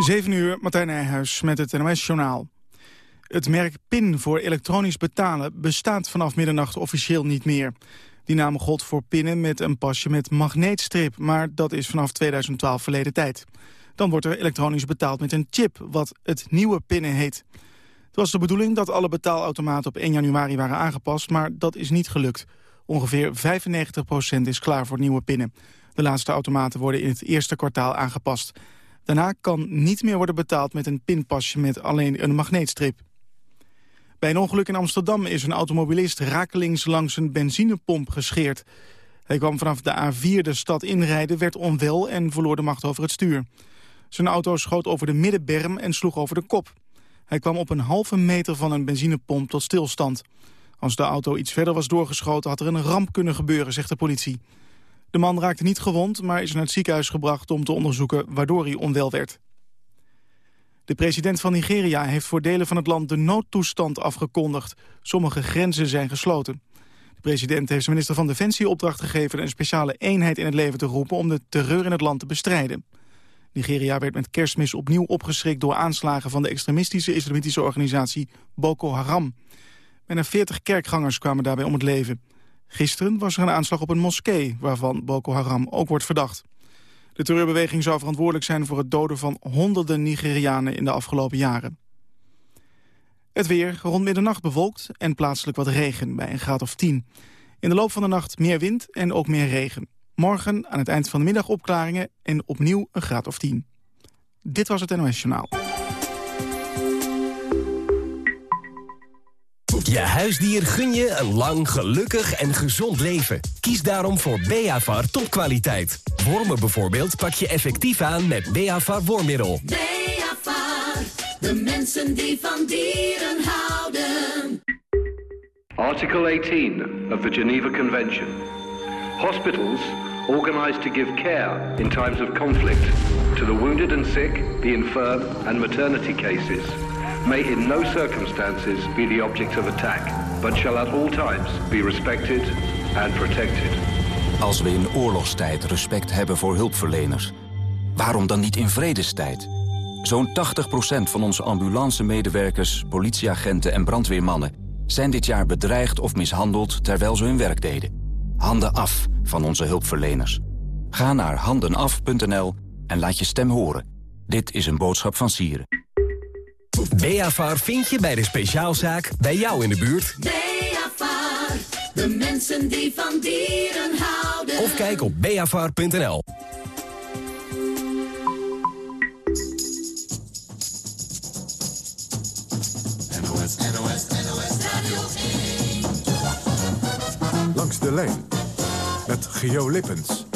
7 uur, Martijn Nijhuis met het NOS-journaal. Het merk PIN voor elektronisch betalen bestaat vanaf middernacht officieel niet meer. Die naam gold voor pinnen met een pasje met magneetstrip, maar dat is vanaf 2012 verleden tijd. Dan wordt er elektronisch betaald met een chip, wat het nieuwe pinnen heet. Het was de bedoeling dat alle betaalautomaten op 1 januari waren aangepast, maar dat is niet gelukt. Ongeveer 95% is klaar voor nieuwe pinnen. De laatste automaten worden in het eerste kwartaal aangepast. Daarna kan niet meer worden betaald met een pinpasje met alleen een magneetstrip. Bij een ongeluk in Amsterdam is een automobilist rakelings langs een benzinepomp gescheerd. Hij kwam vanaf de A4 de stad inrijden, werd onwel en verloor de macht over het stuur. Zijn auto schoot over de middenberm en sloeg over de kop. Hij kwam op een halve meter van een benzinepomp tot stilstand. Als de auto iets verder was doorgeschoten had er een ramp kunnen gebeuren, zegt de politie. De man raakte niet gewond, maar is naar het ziekenhuis gebracht om te onderzoeken waardoor hij onwel werd. De president van Nigeria heeft voor delen van het land de noodtoestand afgekondigd. Sommige grenzen zijn gesloten. De president heeft zijn minister van Defensie opdracht gegeven... een speciale eenheid in het leven te roepen om de terreur in het land te bestrijden. Nigeria werd met kerstmis opnieuw opgeschrikt door aanslagen... van de extremistische islamitische organisatie Boko Haram. Bijna 40 kerkgangers kwamen daarbij om het leven. Gisteren was er een aanslag op een moskee... waarvan Boko Haram ook wordt verdacht. De terreurbeweging zou verantwoordelijk zijn voor het doden van honderden Nigerianen in de afgelopen jaren. Het weer rond middernacht bewolkt en plaatselijk wat regen bij een graad of 10. In de loop van de nacht meer wind en ook meer regen. Morgen aan het eind van de middag opklaringen en opnieuw een graad of 10. Dit was het NOS Journaal. Je huisdier gun je een lang, gelukkig en gezond leven. Kies daarom voor Beavar topkwaliteit. Wormen bijvoorbeeld pak je effectief aan met Beavar wormmiddel. Beavar, de mensen die van dieren houden. Article 18 of the Geneva Convention. Hospitals organized to give care in times of conflict to the wounded and sick, the infirm and maternity cases may in no circumstances be the object of attack, but shall at all times be respected and protected. Als we in oorlogstijd respect hebben voor hulpverleners, waarom dan niet in vredestijd? Zo'n 80% van onze ambulance-medewerkers, politieagenten en brandweermannen... zijn dit jaar bedreigd of mishandeld terwijl ze hun werk deden. Handen af van onze hulpverleners. Ga naar handenaf.nl en laat je stem horen. Dit is een boodschap van Sieren. Beavar vind je bij de speciaalzaak bij jou in de buurt. Beavar, de mensen die van dieren houden. Of kijk op beavar.nl. NOS, NOS, NOS Radio 1. Langs de lijn met Geo Lippens.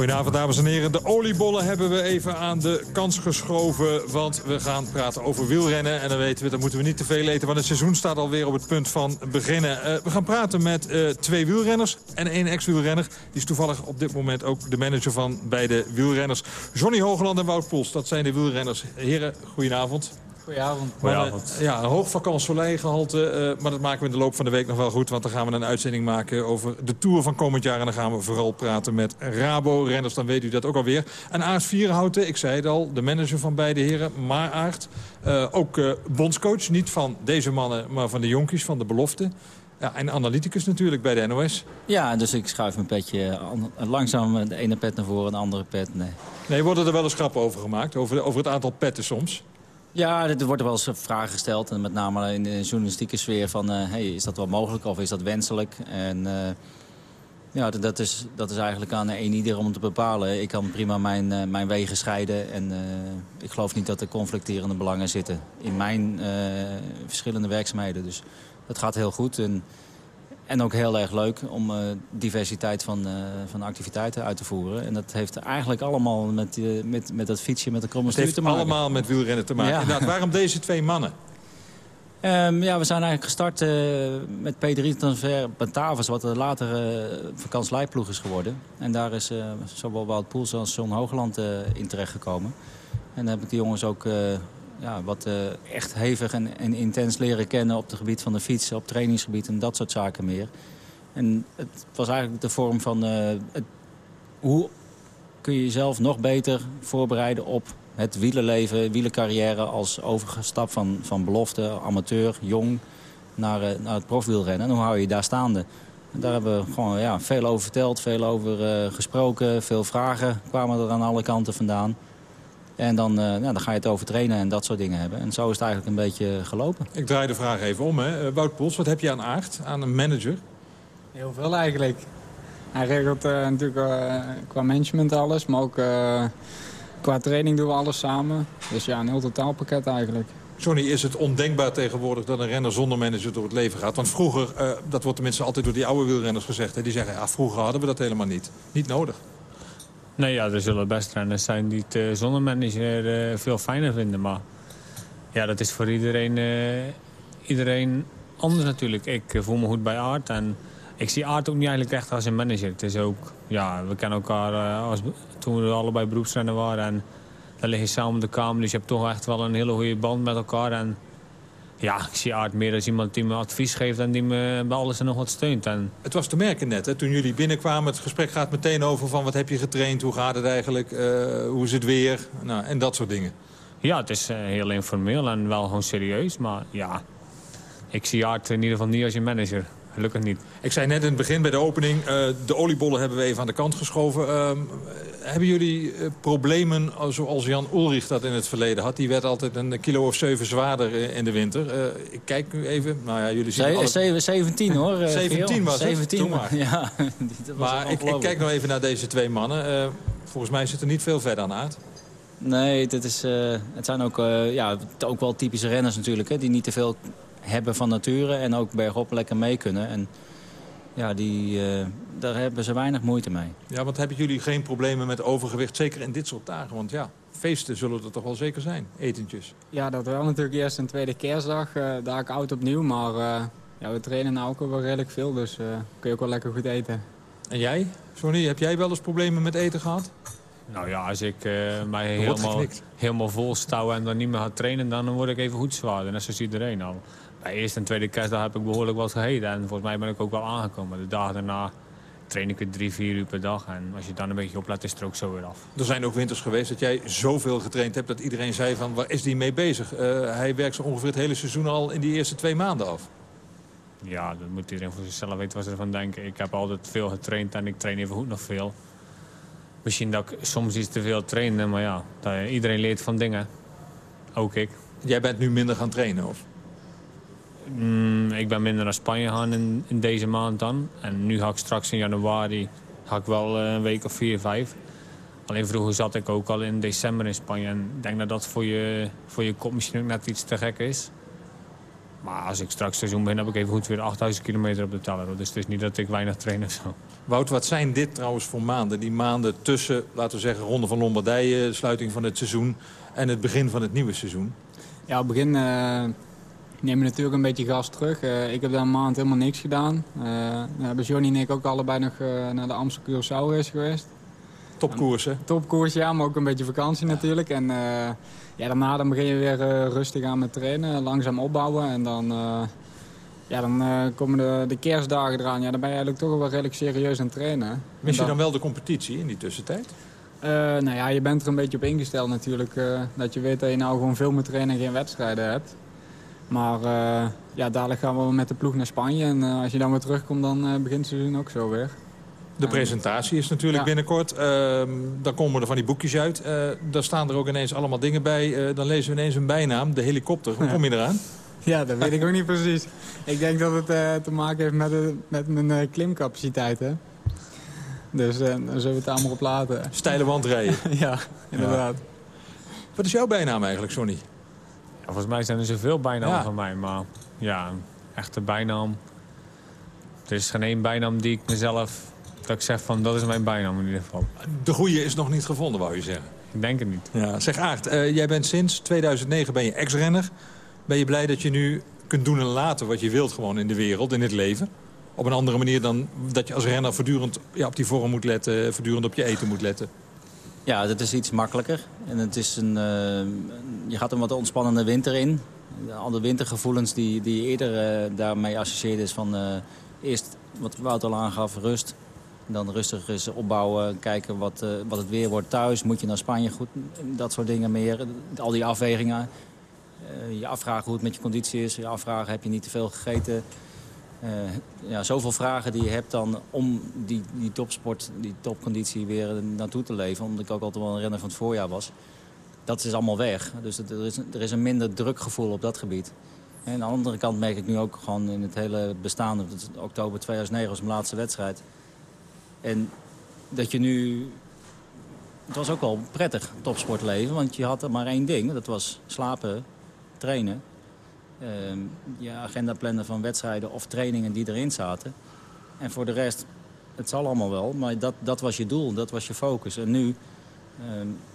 Goedenavond, dames en heren. De oliebollen hebben we even aan de kans geschoven. Want we gaan praten over wielrennen. En dan weten we, dan moeten we niet te veel eten. Want het seizoen staat alweer op het punt van beginnen. Uh, we gaan praten met uh, twee wielrenners en één ex-wielrenner. Die is toevallig op dit moment ook de manager van beide wielrenners. Johnny Hogeland en Wout Poels, dat zijn de wielrenners. Heren, goedenavond. Goedenavond. Goedenavond. Ja, een hoog vakantiegehalte, uh, maar dat maken we in de loop van de week nog wel goed. Want dan gaan we een uitzending maken over de Tour van komend jaar. En dan gaan we vooral praten met Rabo-renners. Dan weet u dat ook alweer. En Aart Vierhouten, ik zei het al, de manager van beide heren. Maar Aart, uh, ook uh, bondscoach. Niet van deze mannen, maar van de jonkies, van de belofte. Ja, en analyticus natuurlijk bij de NOS. Ja, dus ik schuif mijn petje langzaam de ene pet naar voren, de andere pet. Nee, nee worden er wel eens grappen over gemaakt? Over, over het aantal petten soms? Ja, er wordt wel eens vragen gesteld. En met name in de journalistieke sfeer van... Uh, hey, is dat wel mogelijk of is dat wenselijk? En uh, ja, dat is, dat is eigenlijk aan een ieder om te bepalen. Ik kan prima mijn, uh, mijn wegen scheiden. En ik geloof niet dat er conflicterende belangen zitten... in mijn verschillende werkzaamheden. Dus dat gaat heel goed. En en ook heel erg leuk om uh, diversiteit van, uh, van activiteiten uit te voeren. En dat heeft eigenlijk allemaal met, uh, met, met dat fietsje, met de kromme stuur te maken. allemaal met wielrennen te maken. Ja. waarom deze twee mannen? Um, ja, we zijn eigenlijk gestart met P3 Transfer Batavus, wat er later uh, is geworden. En daar is zowel Wout Poels als John Hoogland in terechtgekomen. En dan heb ik de jongens ook ja, wat uh, echt hevig en, en, intens leren kennen op het gebied van de fiets, op trainingsgebied en dat soort zaken meer. En het was eigenlijk de vorm van het, hoe kun je jezelf nog beter voorbereiden op het wielerleven, wielercarrière... als overgestap van, van belofte, amateur, jong, naar, eh, naar het profwielrennen. En hoe hou je daar staande? Daar hebben we gewoon ja, veel over verteld, veel over gesproken. Veel vragen kwamen er aan alle kanten vandaan. En dan, uh, nou, dan ga je het over trainen en dat soort dingen hebben. En zo is het eigenlijk een beetje gelopen. Ik draai de vraag even om. Hè. Wout Poels, wat heb je aan aard, aan een manager? Heel veel eigenlijk. Hij regelt uh, natuurlijk uh, qua management alles, maar ook uh, qua training doen we alles samen. Dus ja, een heel totaalpakket eigenlijk. Johnny, is het ondenkbaar tegenwoordig dat een renner zonder manager door het leven gaat? Want vroeger, dat wordt tenminste altijd door die oude wielrenners gezegd... Hè, die zeggen, ja, vroeger hadden we dat helemaal niet. Niet nodig. Nee, ja, er zullen best renners zijn die het zonder manager veel fijner vinden. Maar ja, dat is voor iedereen, iedereen anders natuurlijk. Ik voel me goed bij Aard en ik zie Aart ook niet eigenlijk echt als een manager. Het is ook, ja, we kennen elkaar als, toen we allebei beroepsrenner waren. En dan lig samen in de kamer, dus je hebt toch echt wel een hele goede band met elkaar. En ja, ik zie Aart meer als iemand die me advies geeft en die me bij alles en nog wat steunt. En... Het was te merken net, hè? toen jullie binnenkwamen. Het gesprek gaat meteen over van wat heb je getraind, hoe gaat het eigenlijk, uh, hoe is het weer nou, en dat soort dingen. Ja, het is uh, heel informeel en wel gewoon serieus. Maar ja, ik zie Aart in ieder geval niet als je manager gelukkig niet. Ik zei net in het begin bij de opening, uh, de oliebollen hebben we even aan de kant geschoven. Uh, hebben jullie uh, problemen zoals Jan Ulrich dat in het verleden had? Die werd altijd een kilo of zeven zwaarder in de winter. ik kijk nu even. Nou ja, jullie zien Ze alle... 17 hoor. 17 was 17, het? maar. Ja, maar ik, ik, kijk nog even naar deze twee mannen. volgens mij zit er niet veel verder aan aard. Nee, dit is, het zijn ook, ja, ook wel typische renners natuurlijk. Hè, die niet te veel hebben van nature en ook bergop lekker mee kunnen. En ja, die, uh, daar hebben ze weinig moeite mee. Ja, want hebben jullie geen problemen met overgewicht, zeker in dit soort dagen? Want ja, feesten zullen er toch wel zeker zijn, etentjes. Ja, dat wel natuurlijk eerst een tweede kerstdag, uh, daar ik oud opnieuw. Maar uh, ja, we trainen nou ook wel redelijk veel, dus kun je ook wel lekker goed eten. En jij, Sonny, heb jij wel eens problemen met eten gehad? Nou ja, als ik mij helemaal, helemaal vol stouw en dan niet meer ga trainen... dan word ik even goed zwaar. Net zoals iedereen al bij eerste en tweede kerstdag heb ik behoorlijk wat gegeten. En volgens mij ben ik ook wel aangekomen. De dagen daarna train ik weer drie, vier uur per dag. En als je dan een beetje oplet, is het er ook zo weer af. Er zijn ook winters geweest dat jij zoveel getraind hebt... dat iedereen zei van, waar is die mee bezig? Uh, hij werkt zo ongeveer het hele seizoen al in die eerste twee maanden af. Ja, dat moet iedereen voor zichzelf weten wat ze ervan denken. Ik heb altijd veel getraind en ik train even goed nog veel. Misschien dat ik soms iets te veel trainde, maar ja, iedereen leert van dingen. Ook ik. Jij bent nu minder gaan trainen, of? Mm, ik ben minder naar Spanje gaan in, in, deze maand dan. En nu ga ik straks in januari ga ik wel eh, een week of vier, vijf. Alleen vroeger zat ik ook al in december in Spanje. En ik denk dat dat voor je, voor je kop misschien ook net iets te gek is. Maar als ik straks seizoen ben, heb ik even goed weer 8000 kilometer op de teller. Dus het is niet dat ik weinig train of zo. Wout, wat zijn dit trouwens voor maanden? Die maanden tussen, laten we zeggen, Ronde van Lombardije, sluiting van het seizoen... en het begin van het nieuwe seizoen? Ja, het begin... Uh nemen natuurlijk een beetje gas terug. Uh, ik heb daar een maand helemaal niks gedaan. Uh, hebben Johnny en ik ook allebei nog uh, naar de Amstel Curaçao is geweest. Topkoers, hè? Topkoers, ja, maar ook een beetje vakantie natuurlijk. En ja, daarna dan begin je weer rustig aan met trainen, langzaam opbouwen. En dan, ja, dan komen de, de kerstdagen eraan. Ja, dan ben je eigenlijk toch wel redelijk serieus aan het trainen. Mis je dan wel de competitie in die tussentijd? nou ja, je bent er een beetje op ingesteld natuurlijk. dat je weet dat je nou gewoon veel moet trainen en geen wedstrijden hebt. Maar uh, ja, dadelijk gaan we met de ploeg naar Spanje. En uh, als je dan weer terugkomt, dan uh, begint het seizoen ook zo weer. De presentatie is natuurlijk ja. binnenkort. Ehm, dan komen er van die boekjes uit. daar staan er ook ineens allemaal dingen bij. dan lezen we ineens een bijnaam, de helikopter. Hoe kom je eraan? Ja, dat weet ik ook niet precies. Ik denk dat het te maken heeft met, de, met mijn klimcapaciteit. Hè? Dus dan zullen we het allemaal op laten. Steile wandrijden. ja, inderdaad. Ja. Wat is jouw bijnaam eigenlijk, Sonny? Volgens mij zijn er zoveel bijnamen van mij. Maar ja, echte bijnaam. Er is geen één bijnaam die ik mezelf... dat ik zeg van, dat is mijn bijnaam in ieder geval. De goede is nog niet gevonden, wou je zeggen? Ik denk het niet. Ja, zeg Aart, uh, jij bent sinds 2009 ben je ex-renner. Ben je blij dat je nu kunt doen en laten wat je wilt gewoon in de wereld, in het leven? Op een andere manier dan dat je als renner voortdurend ja, op die vorm moet letten... voortdurend op je eten moet letten? Ja, dat is iets makkelijker. En het is een, uh, je gaat een wat ontspannende winter in. Al de wintergevoelens die, die je eerder uh, daarmee associeerde is van... Uh, eerst, wat Wout al aangaf, rust. Dan rustig eens opbouwen, kijken wat, wat het weer wordt thuis. Moet je naar Spanje, goed, dat soort dingen meer. Al die afwegingen. Je afvragen hoe het met je conditie is. Je afvragen, heb je niet te veel gegeten? Uh, ja, zoveel vragen die je hebt dan om die, die topsport, die topconditie weer naartoe te leven. Omdat ik ook altijd wel een renner van het voorjaar was. Dat is allemaal weg. Dus er, is, er is een minder drukgevoel op dat gebied. En aan de andere kant merk ik nu ook gewoon in het hele bestaan... oktober 2009 was mijn laatste wedstrijd. En dat je nu... Het was ook wel prettig, topsportleven. Want je had maar één ding. Dat was slapen, trainen. Uh, je agenda plannen van wedstrijden of trainingen die erin zaten. En voor de rest, het zal allemaal wel. Maar dat, dat was je doel, dat was je focus. En nu uh,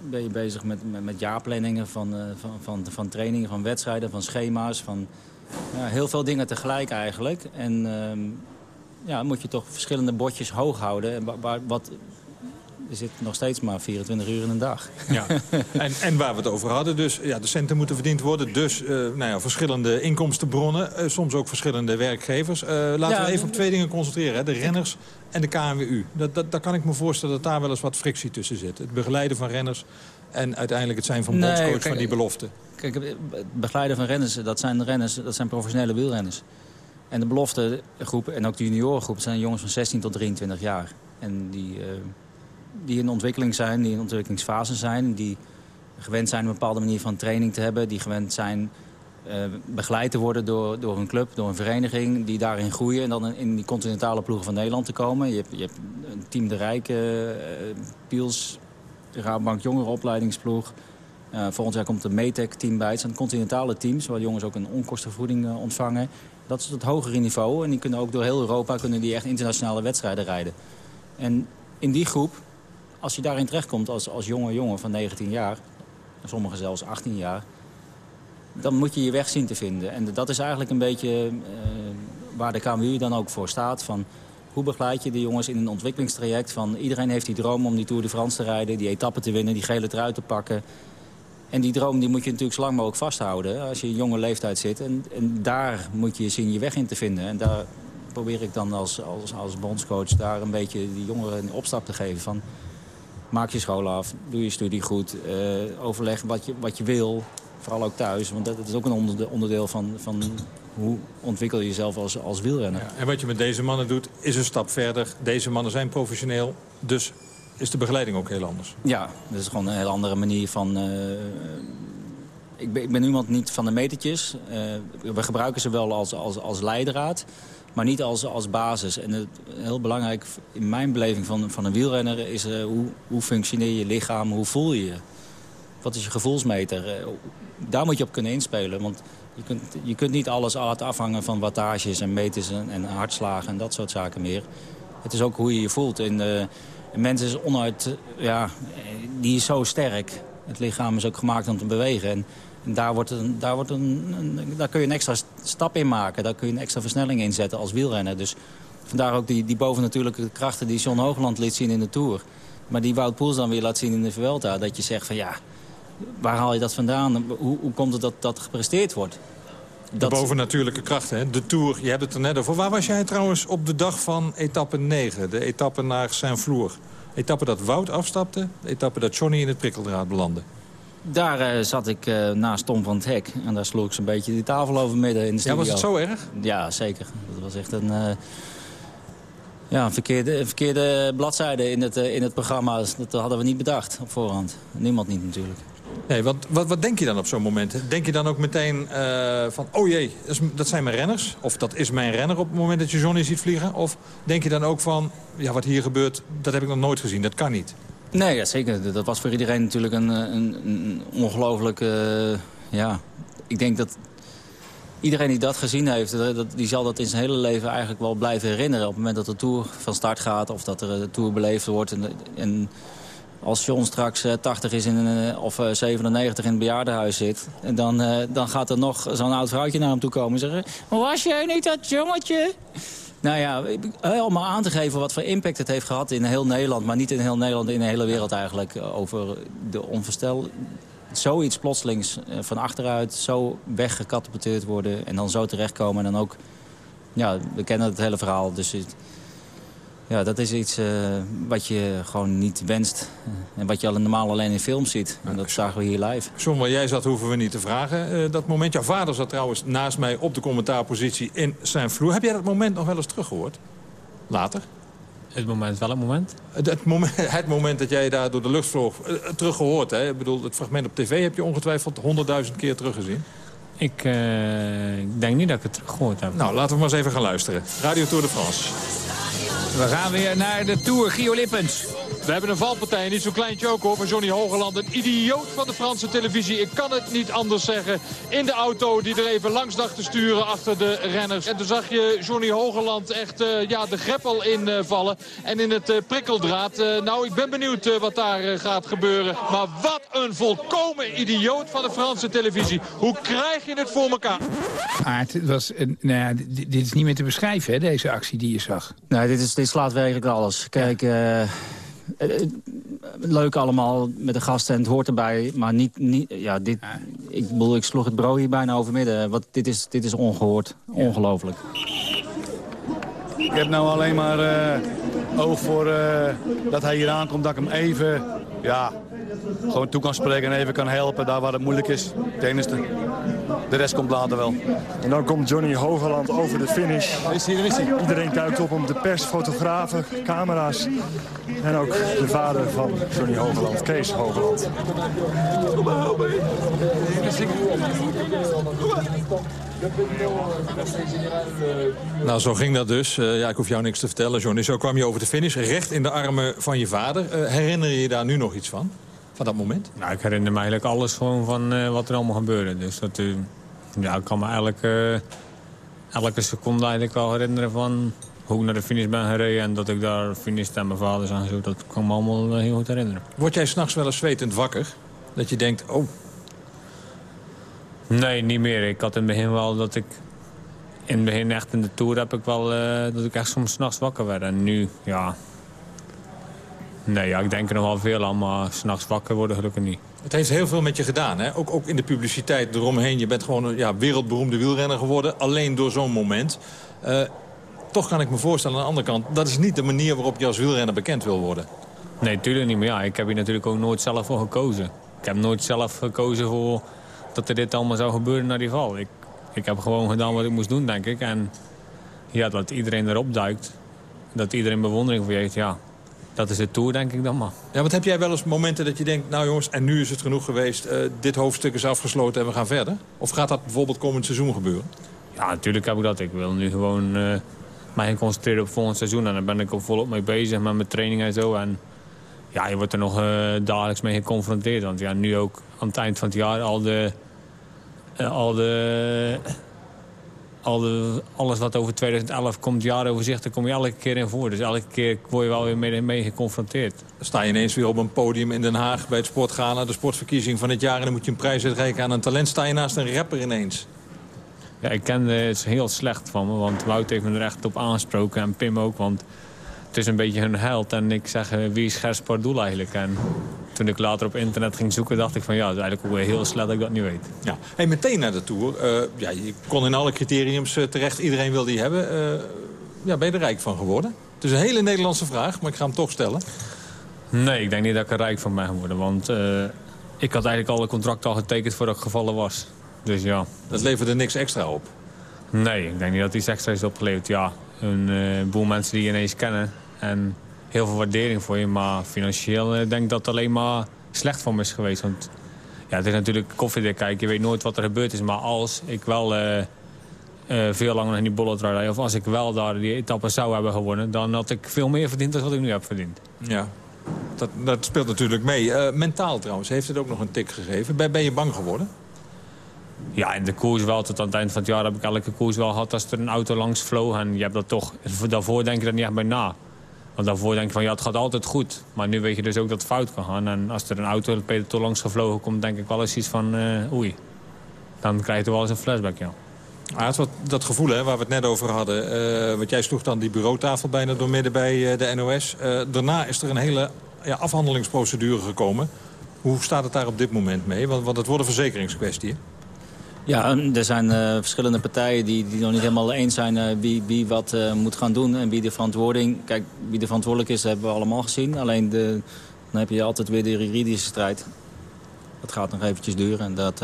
ben je bezig met, met, jaarplanningen van, uh, van, van, van trainingen, van wedstrijden, van schema's. Van ja, heel veel dingen tegelijk eigenlijk. En ehm, ja, moet je toch verschillende bordjes hoog houden. Wat, er zit nog steeds maar 24 uur in een dag. Ja. En, en waar we het over hadden, dus ja, de centen moeten verdiend worden. Dus uh, nou ja, verschillende inkomstenbronnen, uh, soms ook verschillende werkgevers. Uh, laten ja, we even op twee dingen concentreren. Hè. De renners en de KNWU. Dat, dat, daar kan ik me voorstellen dat daar wel eens wat frictie tussen zit. Het begeleiden van renners en uiteindelijk het zijn van bondscoach nee, van die belofte. Kijk, het begeleiden van renners, dat zijn renners, dat zijn professionele wielrenners. En de beloftegroep en ook de juniorengroep zijn jongens van 16 tot 23 jaar. En die die in ontwikkeling zijn, die in ontwikkelingsfase zijn... die gewend zijn een bepaalde manier van training te hebben... die gewend zijn uh, begeleid te worden door, door een club, door een vereniging... die daarin groeien en dan in die continentale ploegen van Nederland te komen. Je hebt, je hebt een Team de Rijk, uh, Piels, Rabobank jongerenopleidingsploeg... Uh, volgend jaar komt de METEC-team bij. Het zijn continentale teams waar jongens ook een onkostenvergoeding ontvangen. Dat is het hogere niveau. En die kunnen ook door heel Europa kunnen die echt internationale wedstrijden rijden. En in die groep als je daarin terechtkomt als, als jonge jongen van 19 jaar... en sommigen zelfs 18 jaar... dan moet je je weg zien te vinden. En dat is eigenlijk een beetje uh, waar de KMU dan ook voor staat... van hoe begeleid je de jongens in een ontwikkelingstraject... van iedereen heeft die droom om die Tour de France te rijden... die etappen te winnen, die gele trui te pakken... En die droom die moet je natuurlijk zo lang mogelijk vasthouden als je in jonge leeftijd zit. En, en daar moet je zien je weg in te vinden. En daar probeer ik dan als, als, als bondscoach daar een beetje die jongeren een opstap te geven. Van, maak je school af, doe je studie goed, uh, overleg wat je, wat je wil. Vooral ook thuis, want dat is ook een onderdeel van, van hoe ontwikkel je jezelf als, als wielrenner. Ja, en wat je met deze mannen doet, is een stap verder. Deze mannen zijn professioneel, dus is de begeleiding ook heel anders. Ja, dat is gewoon een heel andere manier van... Uh, ik, ben, ik ben iemand niet van de metertjes. Uh, we gebruiken ze wel als, als, als leidraad maar niet als, als basis. En het, heel belangrijk in mijn beleving van, van een wielrenner is uh, hoe, hoe functioneer je lichaam, hoe voel je je? Wat is je gevoelsmeter? Uh, daar moet je op kunnen inspelen, want je kunt, je kunt niet alles afhangen van wattages en meters en, en hartslagen en dat soort zaken meer. Het is ook hoe je je voelt. En, uh, een mens is onuit, ja, die is zo sterk. Het lichaam is ook gemaakt om te bewegen. En daar, wordt een, daar, wordt een, een, daar kun je een extra stap in maken. Daar kun je een extra versnelling in zetten als wielrenner. Dus vandaar ook die, die bovennatuurlijke krachten die John Hoogland liet zien in de Tour. Maar die Wout Poels dan weer laat zien in de Vuelta. Dat je zegt van ja, waar haal je dat vandaan? Hoe, hoe komt het dat dat gepresteerd wordt? De bovennatuurlijke krachten, hè? de Tour, je hebt het er net over. Waar was jij trouwens op de dag van etappe 9? De etappe naar Saint-Flour. Etappe dat Wout afstapte, de etappe dat Johnny in het prikkeldraad belandde. Daar uh, zat ik uh, naast Tom van het Hek. En daar sloeg ik zo'n beetje die tafel over midden in de studio. Ja, was het zo erg? Ja, zeker. Dat was echt een, uh, ja, een verkeerde, een verkeerde bladzijde in het, in het programma. Dat hadden we niet bedacht op voorhand. Niemand niet natuurlijk. Nee, wat, wat, wat denk je dan op zo'n moment? Denk je dan ook meteen van, oh jee, dat, zijn mijn renners? Of dat is mijn renner op het moment dat je Johnny ziet vliegen? Of denk je dan ook van, ja, wat hier gebeurt, dat heb ik nog nooit gezien, dat kan niet? Nee, ja, zeker. Dat was voor iedereen natuurlijk een, een, een ongelooflijk... Uh, ja, ik denk dat iedereen die dat gezien heeft... Dat, die zal dat in zijn hele leven eigenlijk wel blijven herinneren. Op het moment dat de Tour van start gaat of dat er een Tour beleefd wordt. En, en als John straks uh, 80 is in of uh, 97 in het bejaardenhuis zit... dan, dan gaat er nog zo'n oud vrouwtje naar hem toe komen en zeggen... Was jij niet dat jongetje? Nou ja, om maar aan te geven wat voor impact het heeft gehad in heel Nederland... maar niet in heel Nederland, in de hele wereld eigenlijk... Eh, over de onvoorstel... Zoiets plotselings eh, van achteruit, zo weggekatapulteerd worden... en dan zo terechtkomen en dan ook... Ja, we kennen het hele verhaal, dus... Ja, dat is iets uh, wat je gewoon niet wenst. En wat je al normaal alleen in films ziet. En dat zagen we hier live. John, waar jij zat hoeven we niet te vragen. Uh, dat moment, jouw vader zat trouwens naast mij op de commentaarpositie in zijn vloer. Heb jij dat moment nog wel eens teruggehoord? Later? Het moment, welk moment? Het, moment, het moment dat jij daar door de lucht vloog, uh, teruggehoord. Hè? Ik bedoel, het fragment op tv heb je ongetwijfeld honderdduizend keer teruggezien. Ik denk niet dat ik het teruggehoord heb. Nou, laten we maar eens even gaan luisteren. Radio Tour de France. We gaan weer naar de Tour. Gio Lippens. We hebben een valpartij, niet zo'n kleintje ook hoor, van Johnny Hogeland. Een idioot van de Franse televisie. Ik kan het niet anders zeggen. In de auto die er even langs dacht te sturen achter de renners. En toen zag je Johnny Hogeland echt uh, ja, de greppel invallen. Uh, en in het uh, prikkeldraad. nou, ik ben benieuwd wat daar gaat gebeuren. Maar wat een volkomen idioot van de Franse televisie. Hoe krijg je het voor elkaar? Aard, het was, nou ja, dit is niet meer te beschrijven, hè, deze actie die je zag. Nee, dit, is, dit slaat werkelijk alles. Kijk... Ja. Uh, leuk allemaal met de gasten en het hoort erbij. Maar niet, niet ja, dit, ik bedoel, ik sloeg het brood hier bijna overmidden. Wat, dit, is, dit is ongehoord. Ongelooflijk. Ik heb nou alleen maar uh, oog voor uh, dat hij hier aankomt. Dat ik hem even ja, gewoon toe kan spreken en even kan helpen. Daar waar het moeilijk is. Het enige. De rest komt later wel. En dan komt Johnny Hogeland over de finish. Is hij, is hij. Iedereen duikt op om de pers, fotografen, camera's. En ook de vader van Johnny Hogeland, Kees Hogeland. Nou, zo ging dat dus. Uh, ja, ik hoef jou niks te vertellen, Johnny. Zo kwam je over de finish, recht in de armen van je vader. Uh, herinner je je daar nu nog iets van? Van dat moment? Nou, ik herinner me eigenlijk alles gewoon van uh, wat er allemaal gebeurde. Dus dat, ja, ik kan me elke, elke seconde eigenlijk wel herinneren van hoe ik naar de finish ben gereden... en dat ik daar finish en mijn vader zag en zo. Dat kan me allemaal heel goed herinneren. Word jij s'nachts wel eens zwetend wakker? Dat je denkt, oh, Nee, niet meer. Ik had in het begin wel dat ik... In het begin echt in de Tour heb ik wel uh, dat ik echt soms s'nachts wakker werd. En nu, ja... Nee, ja, ik denk er nog wel veel aan, maar s'nachts wakker worden gelukkig niet. Het heeft heel veel met je gedaan, hè? Ook, ook in de publiciteit eromheen. Je bent gewoon een ja, wereldberoemde wielrenner geworden, alleen door zo'n moment. Uh, toch kan ik me voorstellen aan de andere kant... dat is niet de manier waarop je als wielrenner bekend wil worden. Nee, tuurlijk niet. Maar ja, ik heb hier natuurlijk ook nooit zelf voor gekozen. Ik heb nooit zelf gekozen voor dat er dit allemaal zou gebeuren na die val. Ik, ik heb gewoon gedaan wat ik moest doen, denk ik. En ja, dat iedereen erop duikt, dat iedereen bewondering voor je heeft, ja, dat is het tour, denk ik dan maar. Ja, wat heb jij wel eens momenten dat je denkt... nou jongens, en nu is het genoeg geweest, uh, dit hoofdstuk is afgesloten en we gaan verder? Of gaat dat bijvoorbeeld komend seizoen gebeuren? Ja, natuurlijk heb ik dat. Ik wil nu gewoon uh, mij concentreren op volgend seizoen. En daar ben ik ook volop mee bezig met mijn training en zo. En ja, je wordt er nog uh, dagelijks mee geconfronteerd. Want ja, nu ook aan het eind van het jaar al de al de, alles wat over 2011 komt, jaaroverzicht, daar kom je elke keer in voor. Dus elke keer word je wel weer mee, mee geconfronteerd. Dan sta je ineens weer op een podium in Den Haag bij het Sportgala, de sportverkiezing van het jaar. En dan moet je een prijs uitreiken aan een talent. Sta je naast een rapper ineens. Ja, ik ken het heel slecht van me, want Wout heeft me er echt op aangesproken en Pim ook. Want het is een beetje hun held en ik zeg, eh, wie is Gers Pardoel eigenlijk? En toen ik later op internet ging zoeken, dacht ik van ja, het is eigenlijk ook heel slecht dat ik dat niet weet. Ja. Hey, meteen naar de Tour. Uh, ja, je kon in alle criteriums uh, terecht, iedereen wil die hebben. Uh, ja, ben je er rijk van geworden? Het is een hele Nederlandse vraag, maar ik ga hem toch stellen. Nee, ik denk niet dat ik er rijk van ben geworden. Want ik had eigenlijk alle contracten al getekend voordat ik gevallen was. Dus ja. Dat leverde niks extra op? Nee, ik denk niet dat iets extra is opgeleverd. Ja, een boel mensen die je ineens kennen. En heel veel waardering voor je. Maar financieel uh, denk ik dat het alleen maar slecht voor me is geweest. Want ja, het is natuurlijk koffiedik kijken. Je weet nooit wat er gebeurd is. Maar als ik wel uh, uh, veel langer in die bollet rijd... of als ik wel daar die etappe zou hebben gewonnen... dan had ik veel meer verdiend dan wat ik nu heb verdiend. Ja, dat, dat speelt natuurlijk mee. mentaal trouwens, heeft het ook nog een tik gegeven? Ben, ben je bang geworden? Ja, in de koers wel. Tot aan het eind van het jaar heb ik elke koers wel gehad als er een auto langs vloog. En je hebt dat toch, daarvoor denk je er niet echt bij na. Want daarvoor denk je van ja, het gaat altijd goed. Maar nu weet je dus ook dat het fout kan gaan. En als er een auto het peloton langs gevlogen komt, denk ik wel eens iets van uh, oei. Dan krijg je wel eens een flashback, ja. Ah, wat, dat gevoel hè, waar we het net over hadden. Uh, want jij sloeg dan die bureautafel bijna door midden bij uh, de NOS. daarna is er een hele ja, afhandelingsprocedure gekomen. Hoe staat het daar op dit moment mee? Want, want het wordt een verzekeringskwestie. Ja, er zijn uh, verschillende partijen die, die nog niet helemaal eens zijn uh, wie, wie wat uh, moet gaan doen en wie de verantwoording... Kijk, wie de verantwoordelijk is, hebben we allemaal gezien. Alleen de, dan heb je altijd weer de juridische strijd. Dat gaat nog eventjes duren. En dat,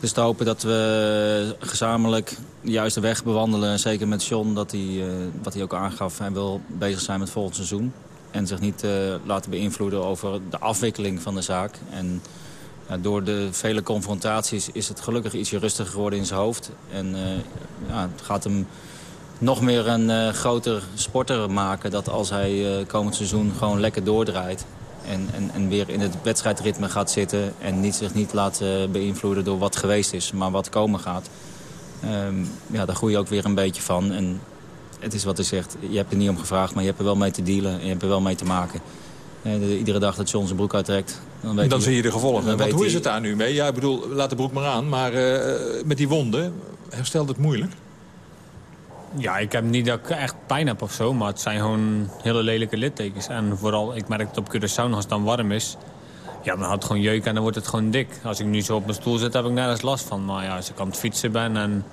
dus te hopen dat we gezamenlijk de juiste weg bewandelen. Zeker met John, dat hij, wat hij ook aangaf. Hij wil bezig zijn met volgend seizoen. En zich niet laten beïnvloeden over de afwikkeling van de zaak. En ja, door de vele confrontaties is het gelukkig ietsje rustiger geworden in zijn hoofd. En uh, ja, het gaat hem nog meer een uh, groter sporter maken... dat als hij uh, komend seizoen gewoon lekker doordraait... En, en, en weer in het wedstrijdritme gaat zitten... en niet, zich niet laat beïnvloeden door wat geweest is, maar wat komen gaat. Um, ja, daar groei je ook weer een beetje van. En het is wat hij zegt, je hebt er niet om gevraagd... maar je hebt er wel mee te dealen en je hebt er wel mee te maken... Iedere dag dat John zijn broek uittrekt. Dan, dan zie je de gevolgen. Want hoe is het daar nu mee? Ja, ik bedoel, laat de broek maar aan. Maar uh, met die wonden, herstelt het moeilijk? Ja, ik heb niet dat ik echt pijn heb of zo. Maar het zijn gewoon hele lelijke littekens. En vooral, ik merk het op Curaçao als het dan warm is. Ja, dan had het gewoon jeuk en dan wordt het gewoon dik. Als ik nu zo op mijn stoel zit, heb ik nergens last van. Maar ja, als ik aan het fietsen ben en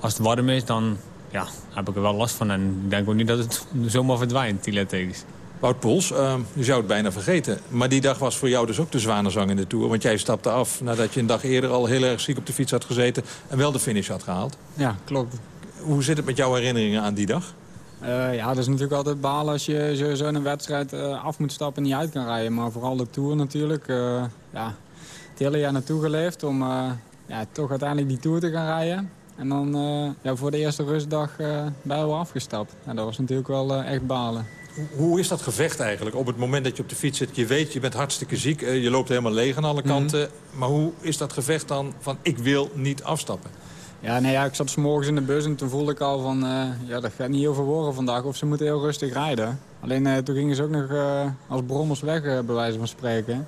als het warm is, dan ja, heb ik er wel last van. En ik denk ook niet dat het zomaar verdwijnt, die littekens. Wout Poels, uh, je zou het bijna vergeten. Maar die dag was voor jou dus ook de zwanenzang in de Tour. Want jij stapte af nadat je een dag eerder al heel erg ziek op de fiets had gezeten... en wel de finish had gehaald. Ja, klopt. Hoe zit het met jouw herinneringen aan die dag? Uh, ja, dat is natuurlijk altijd balen als je zo, zo een wedstrijd uh, af moet stappen en niet uit kan rijden. Maar vooral de Tour natuurlijk. Uh, ja, het hele jaar naartoe geleefd om ja, toch uiteindelijk die Tour te gaan rijden. En dan ja, voor de eerste rustdag bij afgestapt. Ja, dat was natuurlijk wel echt balen hoe is dat gevecht eigenlijk? Op het moment dat je op de fiets zit, je weet, je bent hartstikke ziek. Eh, je loopt helemaal leeg aan alle mhm. kanten. Maar hoe is dat gevecht dan van ik wil niet afstappen? Ja, nee, ja, ik zat s morgens in de bus en toen voelde ik al van... Uh, ja, dat gaat niet heel veel worden vandaag of ze moeten heel rustig rijden. Alleen uh, toen gingen ze ook nog uh, als brommers weg, bij wijze van spreken.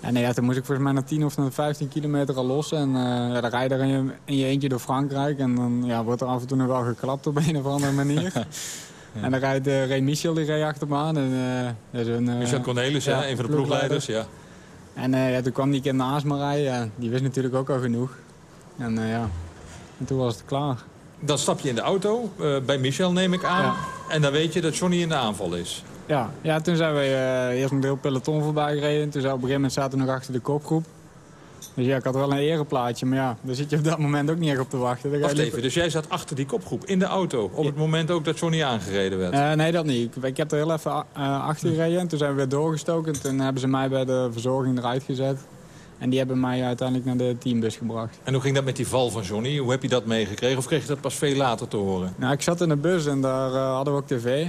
En ja, toen moest ik volgens mij na 10 of na 15 kilometer al los. En ja, dan er in je, in je eentje door Frankrijk. En dan ja, wordt er af en toe nog wel geklapt op een of andere manier. En dan rijdt uh, Ray Michel, die reed achter me aan. En, uh, een, uh, Michel Cornelis, ja, een van de ploegleiders. Ja. En ja, toen kwam die kind naast me rijden. Ja, die wist natuurlijk ook al genoeg. En ja, en toen was het klaar. Dan stap je in de auto, bij Michel neem ik aan. En dan weet je dat Johnny in de aanval is. Ja, ja toen zijn we eerst een deel peloton voorbij gereden. Toen zijn op een gegeven moment zaten we nog achter de kopgroep. Dus ja, ik had wel een ereplaatje, maar ja, daar zit je op dat moment ook niet echt op te wachten. Wacht even, dus jij zat achter die kopgroep in de auto... op het moment ook dat Johnny aangereden werd? Uh, nee, dat niet. Ik, ik, heb er heel even uh, achter gereden en toen zijn we weer doorgestoken. Toen hebben ze mij bij de verzorging eruit gezet. En die hebben mij uiteindelijk naar de teambus gebracht. En hoe ging dat met die val van Johnny? Hoe heb je dat meegekregen? Of kreeg je dat pas veel later te horen? Nou, ik zat in de bus en daar uh, hadden we ook tv.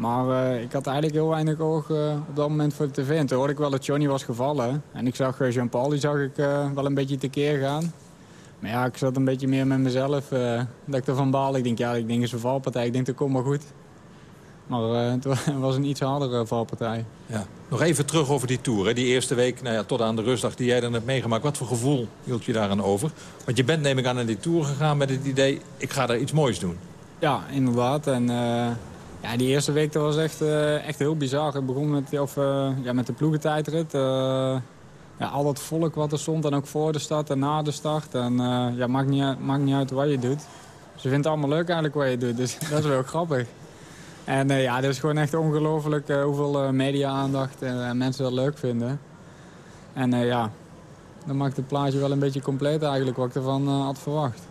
Maar uh, ik had eigenlijk heel weinig oog uh, op dat moment voor de tv. En toen hoorde ik wel dat Johnny was gevallen. En ik zag uh, Jean-Paul, die zag ik wel een beetje tekeer gaan. Maar ja, ik zat een beetje meer met mezelf. dat ik ervan baal. Ik denk, ja, ik denk is een valpartij. Ik denk, dat komt maar goed. Maar het was een iets hardere valpartij. Ja. Nog even terug over die Tour. Hè. Die eerste week, nou ja, tot aan de rustdag die jij dan hebt meegemaakt. Wat voor gevoel hield je daaraan over? Want je bent, neem ik aan, naar die Tour gegaan met het idee... ik ga daar iets moois doen. Ja, inderdaad. En ja, die eerste week dat was echt, uh, echt heel bizar. Ik begon met, of, uh, ja, met de ploegentijdrit. Uh, ja, al dat volk wat er stond en ook voor de start en na de start. En ja, maakt niet, maakt niet uit wat je doet. Ze vinden het allemaal leuk eigenlijk wat je doet, dus dat is wel grappig. En ja, het is gewoon echt ongelooflijk hoeveel media-aandacht en mensen dat leuk vinden. En ja, dat maakt het plaatje wel een beetje compleet eigenlijk wat ik ervan had verwacht.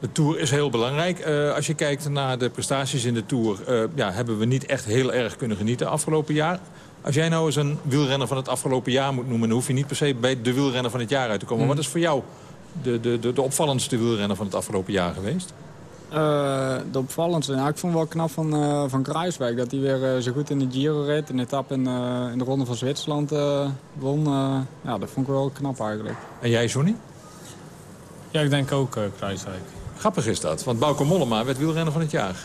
De Tour is heel belangrijk. Uh, als je kijkt naar de prestaties in de Tour... Uh, ja, hebben we niet echt heel erg kunnen genieten afgelopen jaar. Als jij nou eens een wielrenner van het afgelopen jaar moet noemen... dan hoef je niet per se bij de wielrenner van het jaar uit te komen. Mm. Wat is voor jou de, de, de, de opvallendste wielrenner van het afgelopen jaar geweest? Uh, de opvallendste? Nou, ik vond wel knap van, uh, van Kruiswijk. Dat hij weer uh, zo goed in de Giro reed. Een etappe in, in de Ronde van Zwitserland won. ja, dat vond ik wel knap eigenlijk. En jij, Johnny? Ja, ik denk ook Kruiswijk. Grappig is dat, want Bauke Mollema werd wielrenner van het jaar.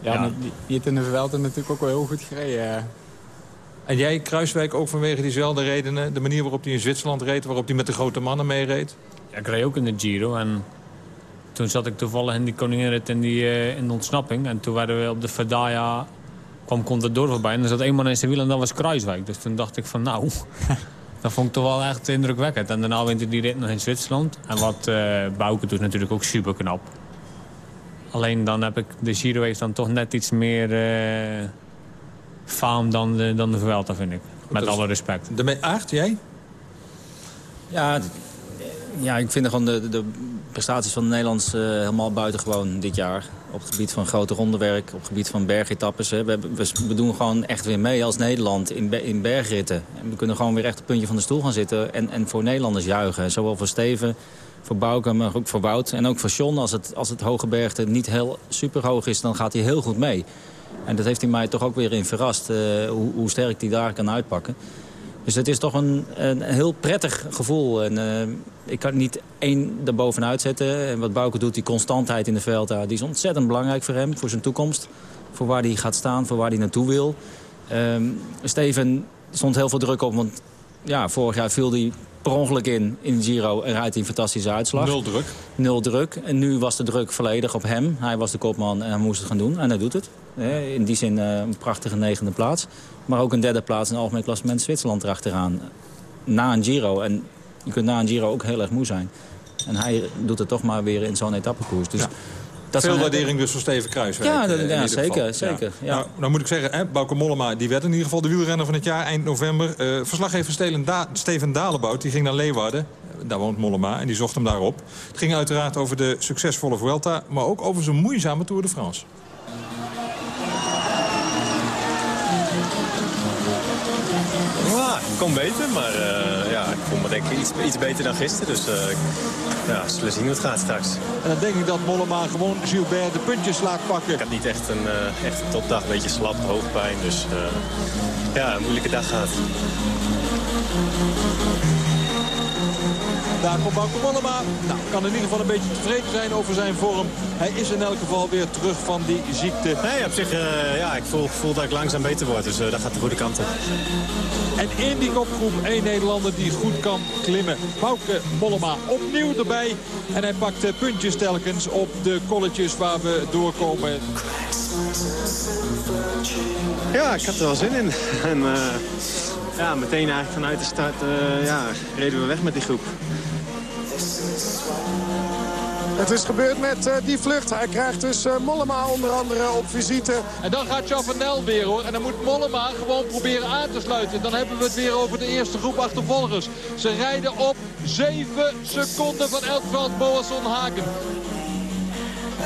Ja, ja. Die, die heeft in de Vuelta natuurlijk ook wel heel goed gereden. En jij, Kruiswijk, ook vanwege diezelfde redenen? De manier waarop hij in Zwitserland reed, waarop hij met de grote mannen meereed? Ja, ik reed ook in de Giro en toen zat ik toevallig in die koninginrit in, die, uh, in de ontsnapping. En toen werden we op de Verdaya, kwam Contador voorbij en er zat één man in zijn wiel en dat was Kruiswijk. Dus toen dacht ik van nou, Dat vond ik toch wel echt indrukwekkend. En daarna wint hij die rit nog in Zwitserland. En wat uh, Bouke doet natuurlijk ook super knap. Alleen dan heb ik, de Giro heeft dan toch net iets meer uh, faam dan de, dan de Vuelta, vind ik. Met alle respect. De Aard, jij? Ja, ja, ik vind gewoon de, de prestaties van de Nederlands uh, helemaal buitengewoon dit jaar. Op het gebied van grote rondewerk, op het gebied van bergetappes. Hè. We, we, doen gewoon echt weer mee als Nederland in, in bergritten. En we kunnen gewoon weer echt het puntje van de stoel gaan zitten en, en voor Nederlanders juichen. Zowel voor Steven, voor Bouke, maar ook voor Wout. En ook voor John, als het, als het hoge bergte niet heel super hoog is, dan gaat hij heel goed mee. En dat heeft hij mij toch ook weer in verrast, uh, hoe, hoe sterk hij daar kan uitpakken. Dus het is toch een, een heel prettig gevoel. En, uh, ik kan niet één erbovenuit zetten. En wat Bouke doet, die constantheid in de veld, die is ontzettend belangrijk voor hem, voor zijn toekomst. Voor waar hij gaat staan, voor waar hij naartoe wil. Um, Steven stond heel veel druk op, want ja, vorig jaar viel hij per ongeluk in, in Giro en rijdt hij een fantastische uitslag. Nul druk. Nul druk. En nu was de druk volledig op hem. Hij was de kopman en hij moest het gaan doen. En hij doet het. In die zin uh, een prachtige negende plaats. Maar ook een derde plaats in het algemeen klassement Zwitserland erachteraan. Na een Giro. En je kunt na een Giro ook heel erg moe zijn. En hij doet het toch maar weer in zo'n etappekoers. Dus ja. Dat Veel waardering dus voor Steven Kruiswijk. Ja, dat, ja zeker. zeker ja. Nou, nou, moet ik zeggen, hè, Bauke Mollema die werd in ieder geval de wielrenner van het jaar eind november. Uh, verslaggever da Steven Dalebout die ging naar Leeuwarden. Daar woont Mollema en die zocht hem daarop. Het ging uiteraard over de succesvolle Vuelta, maar ook over zijn moeizame Tour de France. Ja, kon beter, maar uh, ja, ik vond me denk ik iets, iets beter dan gisteren. Dus uh, ja, we zullen zien hoe het gaat straks. En dan denk ik dat Mollema gewoon Gilbert de puntjes laat pakken. Ik had niet echt een, uh, echt een topdag, een beetje slap, hoofdpijn. Dus ja, een moeilijke dag gehad. Daar komt Bauke Mollema. Nou, kan in ieder geval een beetje tevreden zijn over zijn vorm. Hij is in elk geval weer terug van die ziekte. Nee, op zich, uh, ja, ik voel, voel dat ik langzaam beter word. Dus uh, dat gaat de goede kant op. En in die kopgroep één Nederlander die goed kan klimmen. Bauke Mollema opnieuw erbij. En hij pakt uh, puntjes telkens op de kolletjes waar we doorkomen. Ja, ik had er wel zin in. En ja, meteen eigenlijk vanuit de start ja, reden we weg met die groep. Het is gebeurd met uh, die vlucht. Hij krijgt dus uh, Mollema onder andere op visite. En dan gaat Chavanel weer hoor. En dan moet Mollema gewoon proberen aan te sluiten. Dan hebben we het weer over de eerste groep achtervolgers. Ze rijden op 7 seconden van Elkveld Boasson Haken.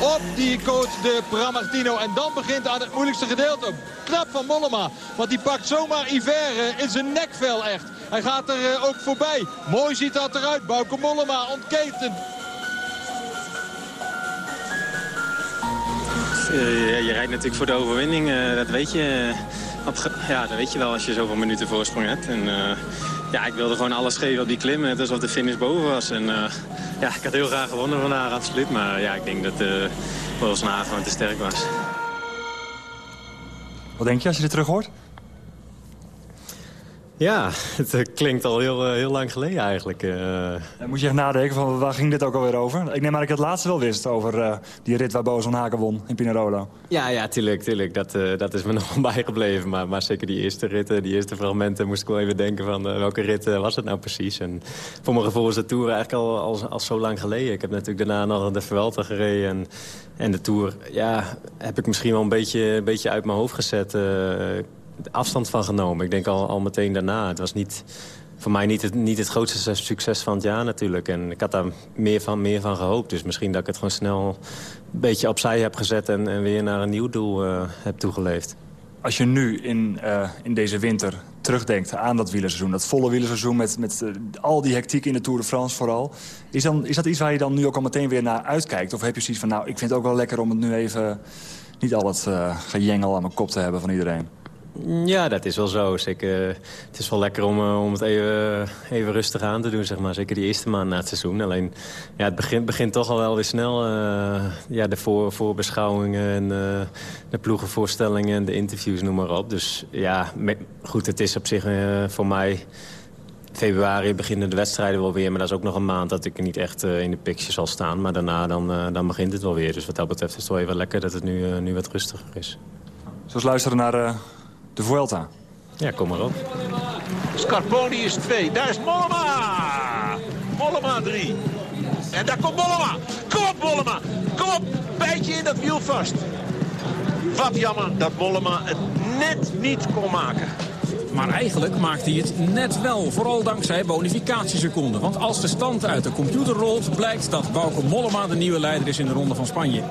Op die coach de Pramartino. En dan begint aan het moeilijkste gedeelte. Knap van Mollema. Want die pakt zomaar Iver in zijn nekvel echt. Hij gaat er uh, ook voorbij. Mooi ziet dat eruit. Bauke Mollema ontketend. Uh, je rijdt natuurlijk voor de overwinning. Uh, dat, weet je, ja, dat weet je wel als je zoveel minuten voorsprong hebt. En, uh, ja, ik wilde gewoon alles geven op die klim. Net alsof de finish boven was. En, ja, ik had heel graag gewonnen vandaag, absoluut. Maar ja, ik denk dat uh, gewoon te sterk was. Wat denk je als je dit terug hoort? Ja, het eh, klinkt al heel, eh, heel lang geleden eigenlijk. Uh... Moet je echt nadenken, van waar ging dit ook alweer over? Ik neem aan dat ik het laatste wel wist over uh, die rit waar Boos Haken won in Pinerolo. Ja, ja, tuurlijk, tuurlijk. Dat, uh, dat is me nog bijgebleven. Maar, maar zeker die eerste ritten, die eerste fragmenten... moest ik wel even denken van welke rit was het nou precies. En voor mijn gevoel is de Tour eigenlijk al, al, al zo lang geleden. Ik heb natuurlijk daarna nog de Vuelta gereden. En, en de Tour, ja, heb ik misschien wel een beetje, een beetje uit mijn hoofd gezet afstand van genomen. Ik denk al, al meteen daarna. Het was niet, voor mij niet het, niet het grootste succes van het jaar natuurlijk. En ik had daar meer van, meer van gehoopt. Dus misschien dat ik het gewoon snel een beetje opzij heb gezet... en, en weer naar een nieuw doel uh, heb toegeleefd. Als je nu in, uh, in deze winter terugdenkt aan dat wielerseizoen... dat volle wielerseizoen met, met uh, al die hectiek in de Tour de France vooral... Is, dan, is dat iets waar je dan nu ook al meteen weer naar uitkijkt? Of heb je zoiets van, nou, ik vind het ook wel lekker om het nu even... niet al het gejengel aan mijn kop te hebben van iedereen? Ja, dat is wel zo. Zeker, het is wel lekker om, eh, om het even, even rustig aan te doen, zeg maar. Zeker die eerste maand na het seizoen. Alleen, ja, het begint, begint toch al wel weer snel. Uh, ja, de voor, voorbeschouwingen en de ploegenvoorstellingen en de interviews, noem maar op. Dus ja, goed, het is op zich voor mij... Februari beginnen de wedstrijden wel weer. Maar dat is ook nog een maand dat ik niet echt in de picture zal staan. Maar daarna dan, dan begint het wel weer. Dus wat dat betreft is het wel even lekker dat het nu, nu wat rustiger is. Zoals luisteren naar de Vuelta. Ja, kom maar op. Scarponi is 2. Daar is Mollema. Mollema 3. En daar komt Mollema. Kom op Mollema. Kom op. Bijtje in dat wiel vast. Wat jammer dat Mollema het net niet kon maken. Maar eigenlijk maakt hij het net wel, vooral dankzij bonificatieseconden. Want als de stand uit de computer rolt, blijkt dat Bauke Mollema de nieuwe leider is in de Ronde van Spanje.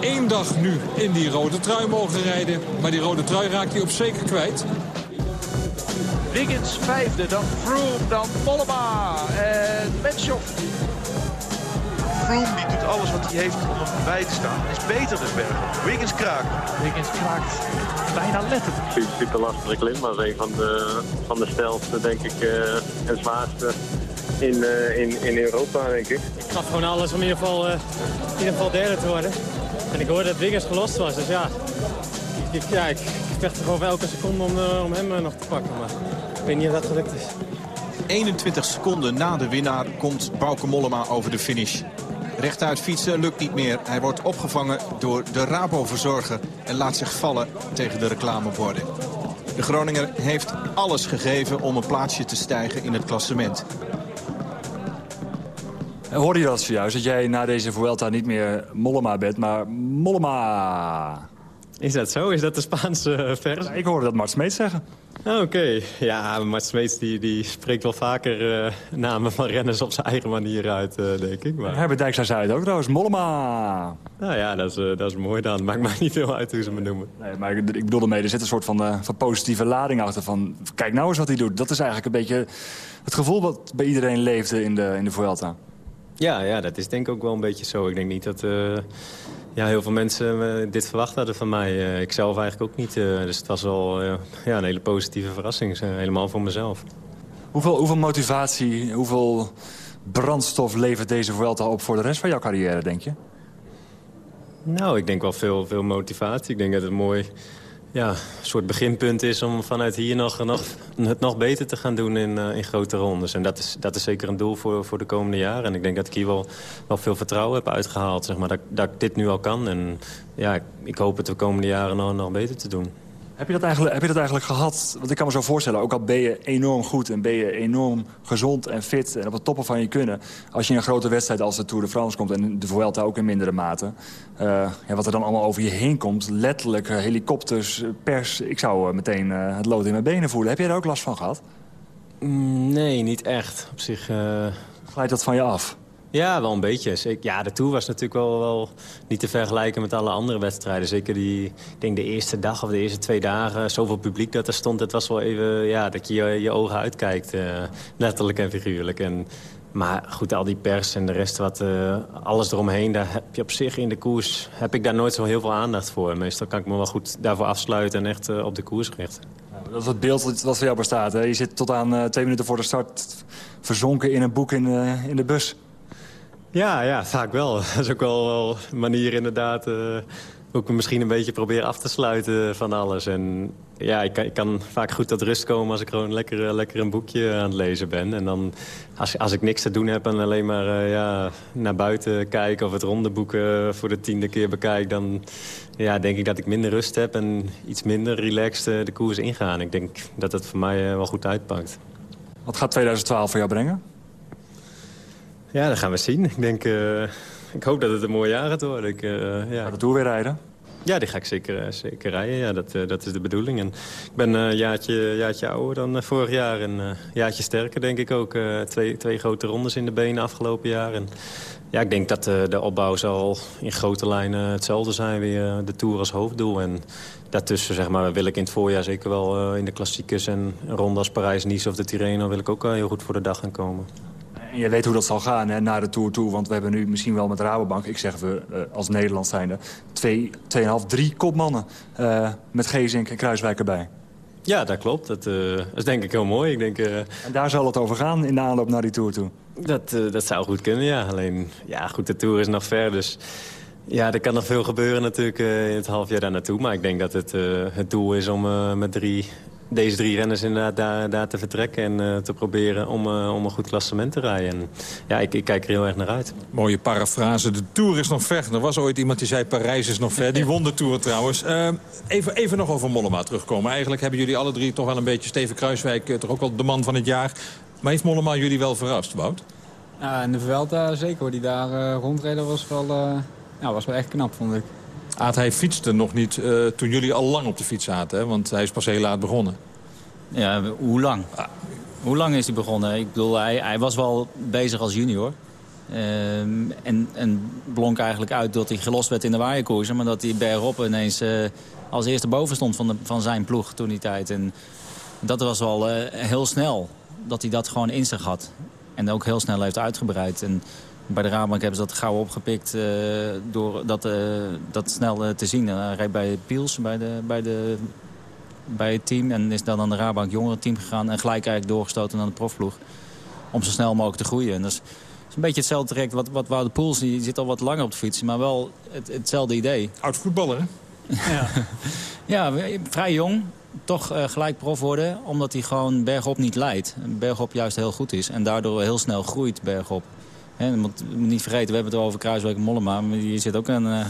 Eén dag nu in die rode trui mogen rijden. Maar die rode trui raakt hij op zeker kwijt. Wiggins vijfde, dan Froome, dan Mollema en Menshoff. Froome die doet alles wat hij heeft om hem bij te staan. Is beter dan Bergen. Wiggins kraakt. Wiggins kraakt bijna letterlijk. Super, super lastige klim, maar een van de, van de stelste, denk ik, uh, en zwaarste in, uh, in, in Europa, denk ik. Ik gaf gewoon alles om in ieder geval, uh, in ieder geval derde te worden. En ik hoorde dat Wiggins gelost was, dus ja, ik, ja, ik vecht er gewoon elke seconde om, om hem nog te pakken. Maar ik weet niet of dat gelukt is. 21 seconden na de winnaar komt Bauke Mollema over de finish. Rechtuit fietsen lukt niet meer. Hij wordt opgevangen door de Rabo-verzorger en laat zich vallen tegen de reclameborden. De Groninger heeft alles gegeven om een plaatsje te stijgen in het klassement. Hoorde je dat zojuist, dat jij na deze Vuelta niet meer Mollema bent, maar Mollema? Is dat zo? Is dat de Spaanse vers? Ja, ik hoorde dat Mart Smeets zeggen. Ah, Oké, ja, Mart Smeets die, die spreekt wel vaker uh, namen van renners op zijn eigen manier uit, uh, denk ik. Maar... Herbert Dijkstra zei het ook trouwens, Mollema. Nou ja, dat is, uh, dat is mooi dan. Maakt mij niet veel uit hoe ze me noemen. Nee, maar ik, ik bedoel ermee, er zit een soort van, van positieve lading achter. Van, kijk nou eens wat hij doet. Dat is eigenlijk een beetje het gevoel wat bij iedereen leefde in de, in de Vuelta. Ja, ja, dat is denk ik ook wel een beetje zo. Ik denk niet dat ja, heel veel mensen dit verwacht hadden van mij. ik zelf eigenlijk ook niet. dus het was wel ja, een hele positieve verrassing. helemaal voor mezelf. Hoeveel, hoeveel motivatie, hoeveel brandstof levert deze Vuelta op voor de rest van jouw carrière, denk je? Nou, ik denk wel veel, veel motivatie. Ik denk dat het mooi ja, een soort beginpunt is om vanuit hier nog, het nog beter te gaan doen in, uh, in grote rondes. En dat is, dat is zeker een doel voor, voor de komende jaren. En ik denk dat ik hier wel, wel veel vertrouwen heb uitgehaald. Zeg maar, dat, dat ik dit nu al kan. En ja, ik, ik hoop het de komende jaren nog, nog beter te doen. Heb je, dat eigenlijk, heb je dat eigenlijk gehad? Want ik kan me zo voorstellen, ook al ben je enorm goed... en ben je enorm gezond en fit en op het toppen van je kunnen... als je in een grote wedstrijd als de Tour de France komt... en de Vuelta ook in mindere mate... Uh, ja, wat er dan allemaal over je heen komt... letterlijk, uh, helikopters, pers... ik zou uh, meteen het lood in mijn benen voelen. Heb jij daar ook last van gehad? Mm, nee, niet echt. Op zich... Glijdt dat van je af? Ja, wel een beetje. Ja, de Tour was natuurlijk wel, wel niet te vergelijken met alle andere wedstrijden. Zeker die, ik denk de eerste dag of de eerste twee dagen, zoveel publiek dat er stond. Het was wel even, ja, dat je je, je ogen uitkijkt. Uh, letterlijk en figuurlijk. En, maar goed, al die pers en de rest, wat, uh, alles eromheen, daar heb je op zich in de koers... heb ik daar nooit zo heel veel aandacht voor. Meestal kan ik me wel goed daarvoor afsluiten en echt uh, op de koers richten. Dat is het beeld wat voor jou bestaat. Hè? Je zit tot aan twee minuten voor de start verzonken in een boek in, in de bus. Ja, ja, vaak wel. Dat is ook wel, een manier inderdaad... Uh, ook misschien een beetje proberen af te sluiten van alles. En ja, ik kan, ik kan vaak goed tot rust komen als ik gewoon lekker, lekker een boekje aan het lezen ben. En dan, als, als ik niks te doen heb en alleen maar uh, ja, naar buiten kijken... of het rondeboeken voor de tiende keer bekijk... dan ja, denk ik dat ik minder rust heb en iets minder relaxed de koers ingaan. Ik denk dat het voor mij wel goed uitpakt. Wat gaat 2012 voor jou brengen? Ja, dat gaan we zien. Ik, denk, uh, ik hoop dat het een mooi jaar gaat worden. Ik, uh, ja. Gaat de Tour weer rijden? Ja, die ga ik zeker, zeker rijden. Ja, dat, uh, dat is de bedoeling. En ik ben een jaartje, jaartje ouder dan vorig jaar. En een jaartje sterker, denk ik ook. twee, twee grote rondes in de benen afgelopen jaar. En ja, ik denk dat de opbouw zal in grote lijnen hetzelfde zijn. Weer de Tour als hoofddoel. En daartussen zeg maar, wil ik in het voorjaar zeker wel in de klassiekers... en als Parijs-Nice of de Tirreno... wil ik ook heel goed voor de dag gaan komen. En je weet hoe dat zal gaan hè, naar de Tour toe. Want we hebben nu misschien wel met Rabobank, ik zeg we uh, als Nederland zijnde... twee, tweeënhalf, drie kopmannen uh, met Gezink en Kruiswijk erbij. Ja, dat klopt. Dat, uh, dat is denk ik heel mooi. Ik denk, En daar zal het over gaan in de aanloop naar die Tour toe? Dat, dat zou goed kunnen, ja. Alleen, ja goed, de Tour is nog ver, dus... Ja, er kan nog veel gebeuren natuurlijk in het half jaar daar naartoe. Maar ik denk dat het het doel is om met drie deze drie renners inderdaad daar, daar te vertrekken... en uh, te proberen om, uh, om een goed klassement te rijden. En, ja, ik, ik, kijk er heel erg naar uit. Mooie parafrase. De Tour is nog ver. Er was ooit iemand die zei Parijs is nog ver. Die won de Tour trouwens. Uh, even, even nog over Mollema terugkomen. Eigenlijk hebben jullie alle drie toch wel een beetje... Steven Kruiswijk, toch ook wel de man van het jaar. Maar heeft Mollema jullie wel verrast, Wout? Ja, in de Vuelta zeker hoor. Die daar rondreden was wel, ja, was wel echt knap, vond ik. Aad, hij fietste nog niet uh, toen jullie al lang op de fiets zaten, hè? want hij is pas heel laat begonnen. Ja, hoe lang? Ah. Hoe lang is hij begonnen? Ik bedoel, hij, hij was wel bezig als junior. Uh, en, en blonk eigenlijk uit dat hij gelost werd in de waaierkoersen... maar dat hij bergop ineens uh, als eerste boven stond van, de, van zijn ploeg toen die tijd. En dat was wel uh, heel snel, dat hij dat gewoon in zich had. En ook heel snel heeft uitgebreid. En bij de Rabank hebben ze dat gauw opgepikt uh, door dat, uh, dat snel uh, te zien. Hij rijdt bij Piels, bij, de, bij, de, bij het team. En is dan aan de Rabank team gegaan. En gelijk eigenlijk doorgestoten naar de profploeg. Om zo snel mogelijk te groeien. En dat is, is een beetje hetzelfde traject wat, wat Wout Poels. Die zit al wat langer op de fiets. Maar wel het, hetzelfde idee. Oud voetballer, hè? Ja, ja vrij jong. Toch gelijk prof worden. Omdat hij gewoon bergop niet leidt. Bergop juist heel goed is. En daardoor heel snel groeit bergop. He, moet, niet vergeten, we hebben het over Kruiswijk en Mollema. Maar hier zit ook een uh,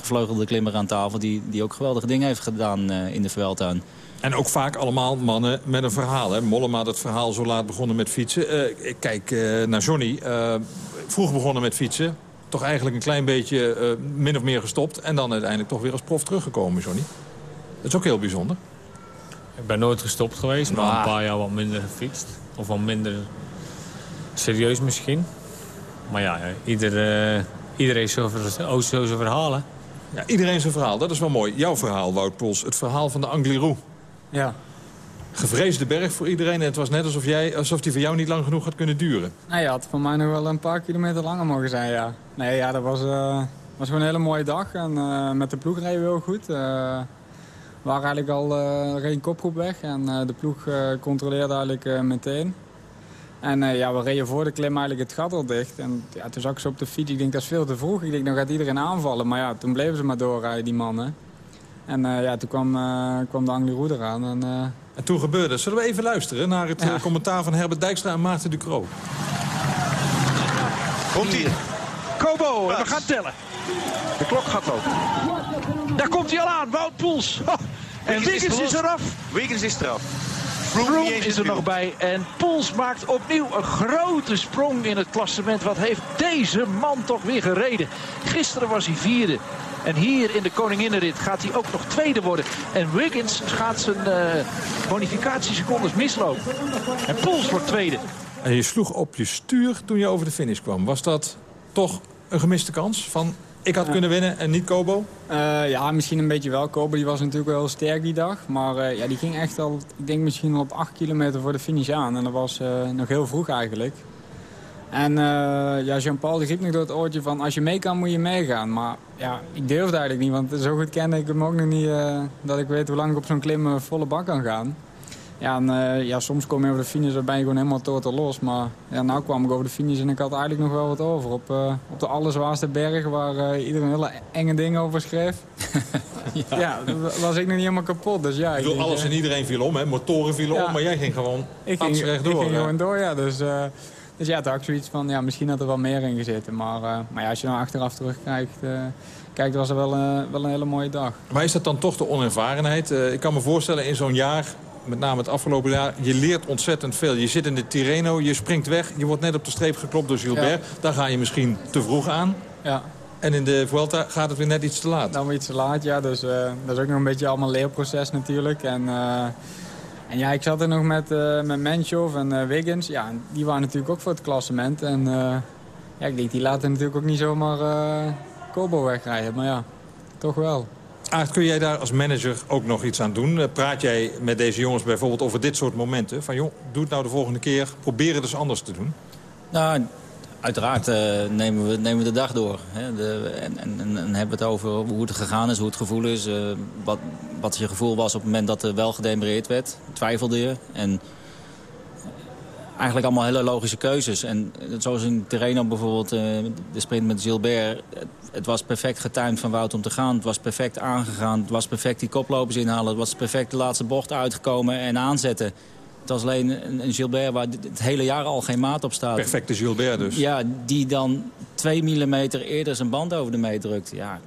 gevleugelde klimmer aan tafel... die, die ook geweldige dingen heeft gedaan uh, in de Vuelta. En ook vaak allemaal mannen met een verhaal. Hè? Mollema dat verhaal zo laat begonnen met fietsen. Uh, ik kijk naar Johnny. vroeg begonnen met fietsen. Toch eigenlijk een klein beetje min of meer gestopt. En dan uiteindelijk toch weer als prof teruggekomen, Johnny. Dat is ook heel bijzonder. Ik ben nooit gestopt geweest, maar een paar jaar wat minder gefietst. Of wat minder serieus misschien. Maar ja, ieder, uh, iedereen heeft zo, zijn verhalen. Ja, iedereen zijn verhaal, dat is wel mooi. Jouw verhaal, Wout Poels, het verhaal van de Angliru. Ja. Gevreesde berg voor iedereen en het was net alsof, jij, alsof die voor jou niet lang genoeg had kunnen duren. Nee, ja, het voor mij nog wel een paar kilometer langer mogen zijn, ja. Nee, ja, dat was, uh, was gewoon een hele mooie dag en uh, met de ploeg reden we heel goed. we waren eigenlijk al uh, een kopgroep weg en de ploeg controleerde eigenlijk meteen. En uh, ja, we reden voor de klim eigenlijk het gat al dicht. En ja, toen zag ik ze op de fiets. Ik denk, dat is veel te vroeg. Ik denk, dan gaat iedereen aanvallen. Maar ja, toen bleven ze maar doorrijden, die mannen. En uh, ja, toen kwam, uh, kwam de Angli eraan. En, en toen gebeurde het. Zullen we even luisteren naar het ja. commentaar van Herbert Dijkstra en Maarten Ducro? Komt hier. Kobo, en we gaan tellen. De klok gaat ook. Daar komt hij al aan, Wout Poels. Oh, en Wiggins is eraf. Wiggins is eraf. Froome is er nog bij. En Poels maakt opnieuw een grote sprong in het klassement. Wat heeft deze man toch weer gereden. Gisteren was hij vierde. En hier in de Koninginnenrit gaat hij ook nog tweede worden. En Wiggins gaat zijn uh, bonificatiesecondes mislopen. En Poels wordt tweede. En je sloeg op je stuur toen je over de finish kwam. Was dat toch een gemiste kans van ik had kunnen winnen en niet Kobo? Uh, ja, misschien een beetje wel. Kobo die was natuurlijk wel heel sterk die dag. Maar uh, ja, die ging echt al, ik denk misschien al op 8 kilometer voor de finish aan. En dat was uh, nog heel vroeg eigenlijk. En ja, Jean-Paul riep nog door het oortje van als je mee kan moet je meegaan. Maar ja, ik durfde eigenlijk niet, want zo goed kende ik hem ook nog niet dat ik weet hoe lang ik op zo'n klim volle bak kan gaan. Ja, en, uh, ja, soms kom je over de finish, dan ben je gewoon helemaal totaal los. Maar ja, nou kwam ik over de finish en ik had eigenlijk nog wel wat over. Op, uh, op de allerzwaarste berg waar uh, iedereen hele enge dingen over schreef. ja. ja, was ik nog niet helemaal kapot. Dus ja, ik bedoel, alles en iedereen viel om, hè? motoren vielen ja. om, maar jij ging gewoon ik ging, rechtdoor. Ik ging gewoon door, ja. Dus, dus ja, toen had ik zoiets van, ja, misschien had er wel meer in gezeten. Maar, maar ja, als je dan achteraf terugkijkt... Kijk, het was wel, wel een hele mooie dag. Maar is dat dan toch de onervarenheid? ik kan me voorstellen in zo'n jaar met name het afgelopen jaar, je leert ontzettend veel. Je zit in de Tirreno, je springt weg, je wordt net op de streep geklopt door Gilbert. Ja. Daar ga je misschien te vroeg aan. Ja. En in de Vuelta gaat het weer net iets te laat. Dan weer iets te laat, ja. Dus uh, dat is ook nog een beetje allemaal leerproces natuurlijk. En, uh, en ja, ik zat er nog met, uh, met Menchov en Wiggins. Ja, die waren natuurlijk ook voor het klassement. En ja, ik denk, die laten natuurlijk ook niet zomaar Kobo wegrijden. Maar ja, toch wel. Aart, kun jij daar als manager ook nog iets aan doen? Eh, praat jij met deze jongens bijvoorbeeld over dit soort momenten? Van joh, doe het nou de volgende keer. Probeer het eens anders te doen. Nou, uiteraard uh, nemen, we, nemen de dag door. Hè? De, en, en, en, hebben we het over hoe het gegaan is, hoe het gevoel is. Uh, wat, wat je gevoel was op het moment dat er wel gedemereerd werd. Twijfelde je. En eigenlijk allemaal hele logische keuzes. En zoals in Terreno bijvoorbeeld, de sprint met Gilbert... Het, was perfect getimed van Wout om te gaan. Het was perfect aangegaan. Het was perfect die koplopers inhalen. Het was perfect de laatste bocht uitgekomen en aanzetten. Het was alleen een, Gilbert waar het hele jaar al geen maat op staat. Perfecte Gilbert dus. Ja, die dan twee millimeter eerder zijn band over de meet drukt. Ja,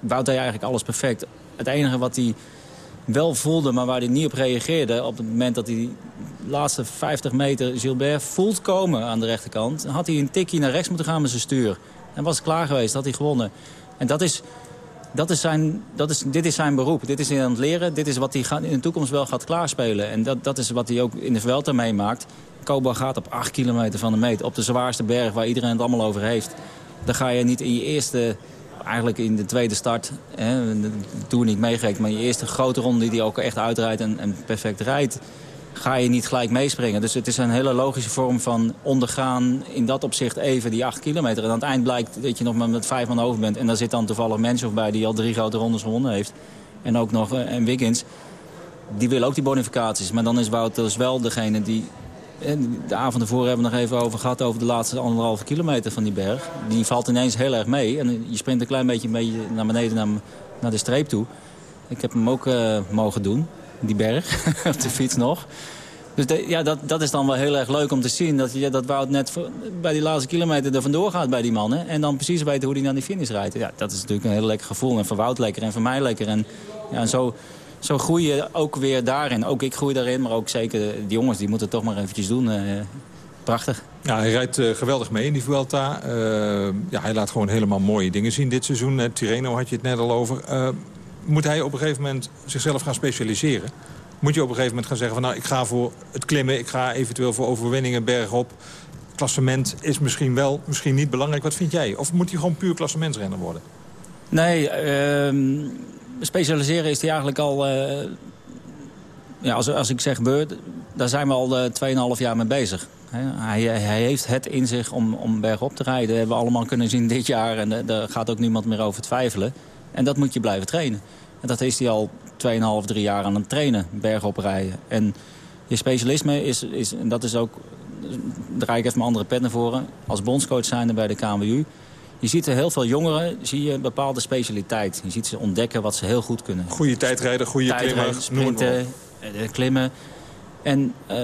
Wout deed eigenlijk alles perfect. Het enige wat hij wel voelde, maar waar hij niet op reageerde... op het moment dat hij de laatste 50 meter Gilbert voelt komen aan de rechterkant... had hij een tikje naar rechts moeten gaan met zijn stuur. En was klaar geweest, had hij gewonnen. En dat is, dat is zijn, dat is, dit is zijn beroep. Dit is in aan het leren. Dit is wat hij in de toekomst wel gaat klaarspelen. En dat, dat is wat hij ook in de Vuelta meemaakt. Koba gaat op 8 kilometer van de meet. Op de zwaarste berg waar iedereen het allemaal over heeft. Dan ga je niet in je eerste eigenlijk in de tweede start, hè, de Tour niet meegerekend... maar je eerste grote ronde die hij ook echt uitrijdt en, en perfect rijdt... ga je niet gelijk meespringen. Dus het is een hele logische vorm van ondergaan in dat opzicht even die acht kilometer. En aan het eind blijkt dat je nog maar met vijf man over bent. En daar zit dan toevallig mensen bij die al drie grote rondes gewonnen heeft. En ook nog uh, en Wiggins. Die wil ook die bonificaties. Maar dan is Wouters wel degene die de avond ervoor hebben we nog even over gehad... over de laatste anderhalve kilometer van die berg. Die valt ineens heel erg mee. En je sprint een klein beetje, beetje naar beneden naar, naar de streep toe. Ik heb hem ook uh, mogen doen, die berg, op de fiets nog. Dus ja, dat, dat is dan wel heel erg leuk om te zien. Dat, je, dat Wout net bij die laatste kilometer er vandoor gaat bij die mannen. En dan precies weten hoe hij naar die finish rijdt. Ja, dat is natuurlijk een heel lekker gevoel. En voor Wout lekker en voor mij lekker. En, ja, zo, zo groei je ook weer daarin. Ook ik groei daarin, maar ook zeker de jongens die moeten het toch maar eventjes doen. Uh, prachtig. Ja, hij rijdt uh, geweldig mee in die Vuelta. Uh, ja, hij laat gewoon helemaal mooie dingen zien dit seizoen. Tireno had je het net al over. Moet hij op een gegeven moment zichzelf gaan specialiseren? Moet je op een gegeven moment gaan zeggen van... nou, ik ga voor het klimmen, ik ga eventueel voor overwinningen bergop. Klassement is misschien wel, misschien niet belangrijk. Wat vind jij? Of moet hij gewoon puur klassementsrenner worden? Nee, ehm, specialiseren is hij eigenlijk al... Uh, ja, als, als ik zeg beurt, daar zijn we al uh, 2,5 jaar mee bezig. hij, hij, heeft het in zich om, om bergop te rijden. Dat hebben we allemaal kunnen zien dit jaar. En uh, daar gaat ook niemand meer over twijfelen. En dat moet je blijven trainen. En dat is hij al 2,5, 3 jaar aan het trainen, bergop rijden. En je specialisme is, is en dat is ook... Draai ik even mijn andere pet naar voren. Als bondscoach zijnde bij de KMU je ziet er heel veel jongeren, zie je een bepaalde specialiteit. Je ziet ze ontdekken wat ze heel goed kunnen. Goede tijdrijden, goede klimmen, sprinten, eh, klimmen. En uh,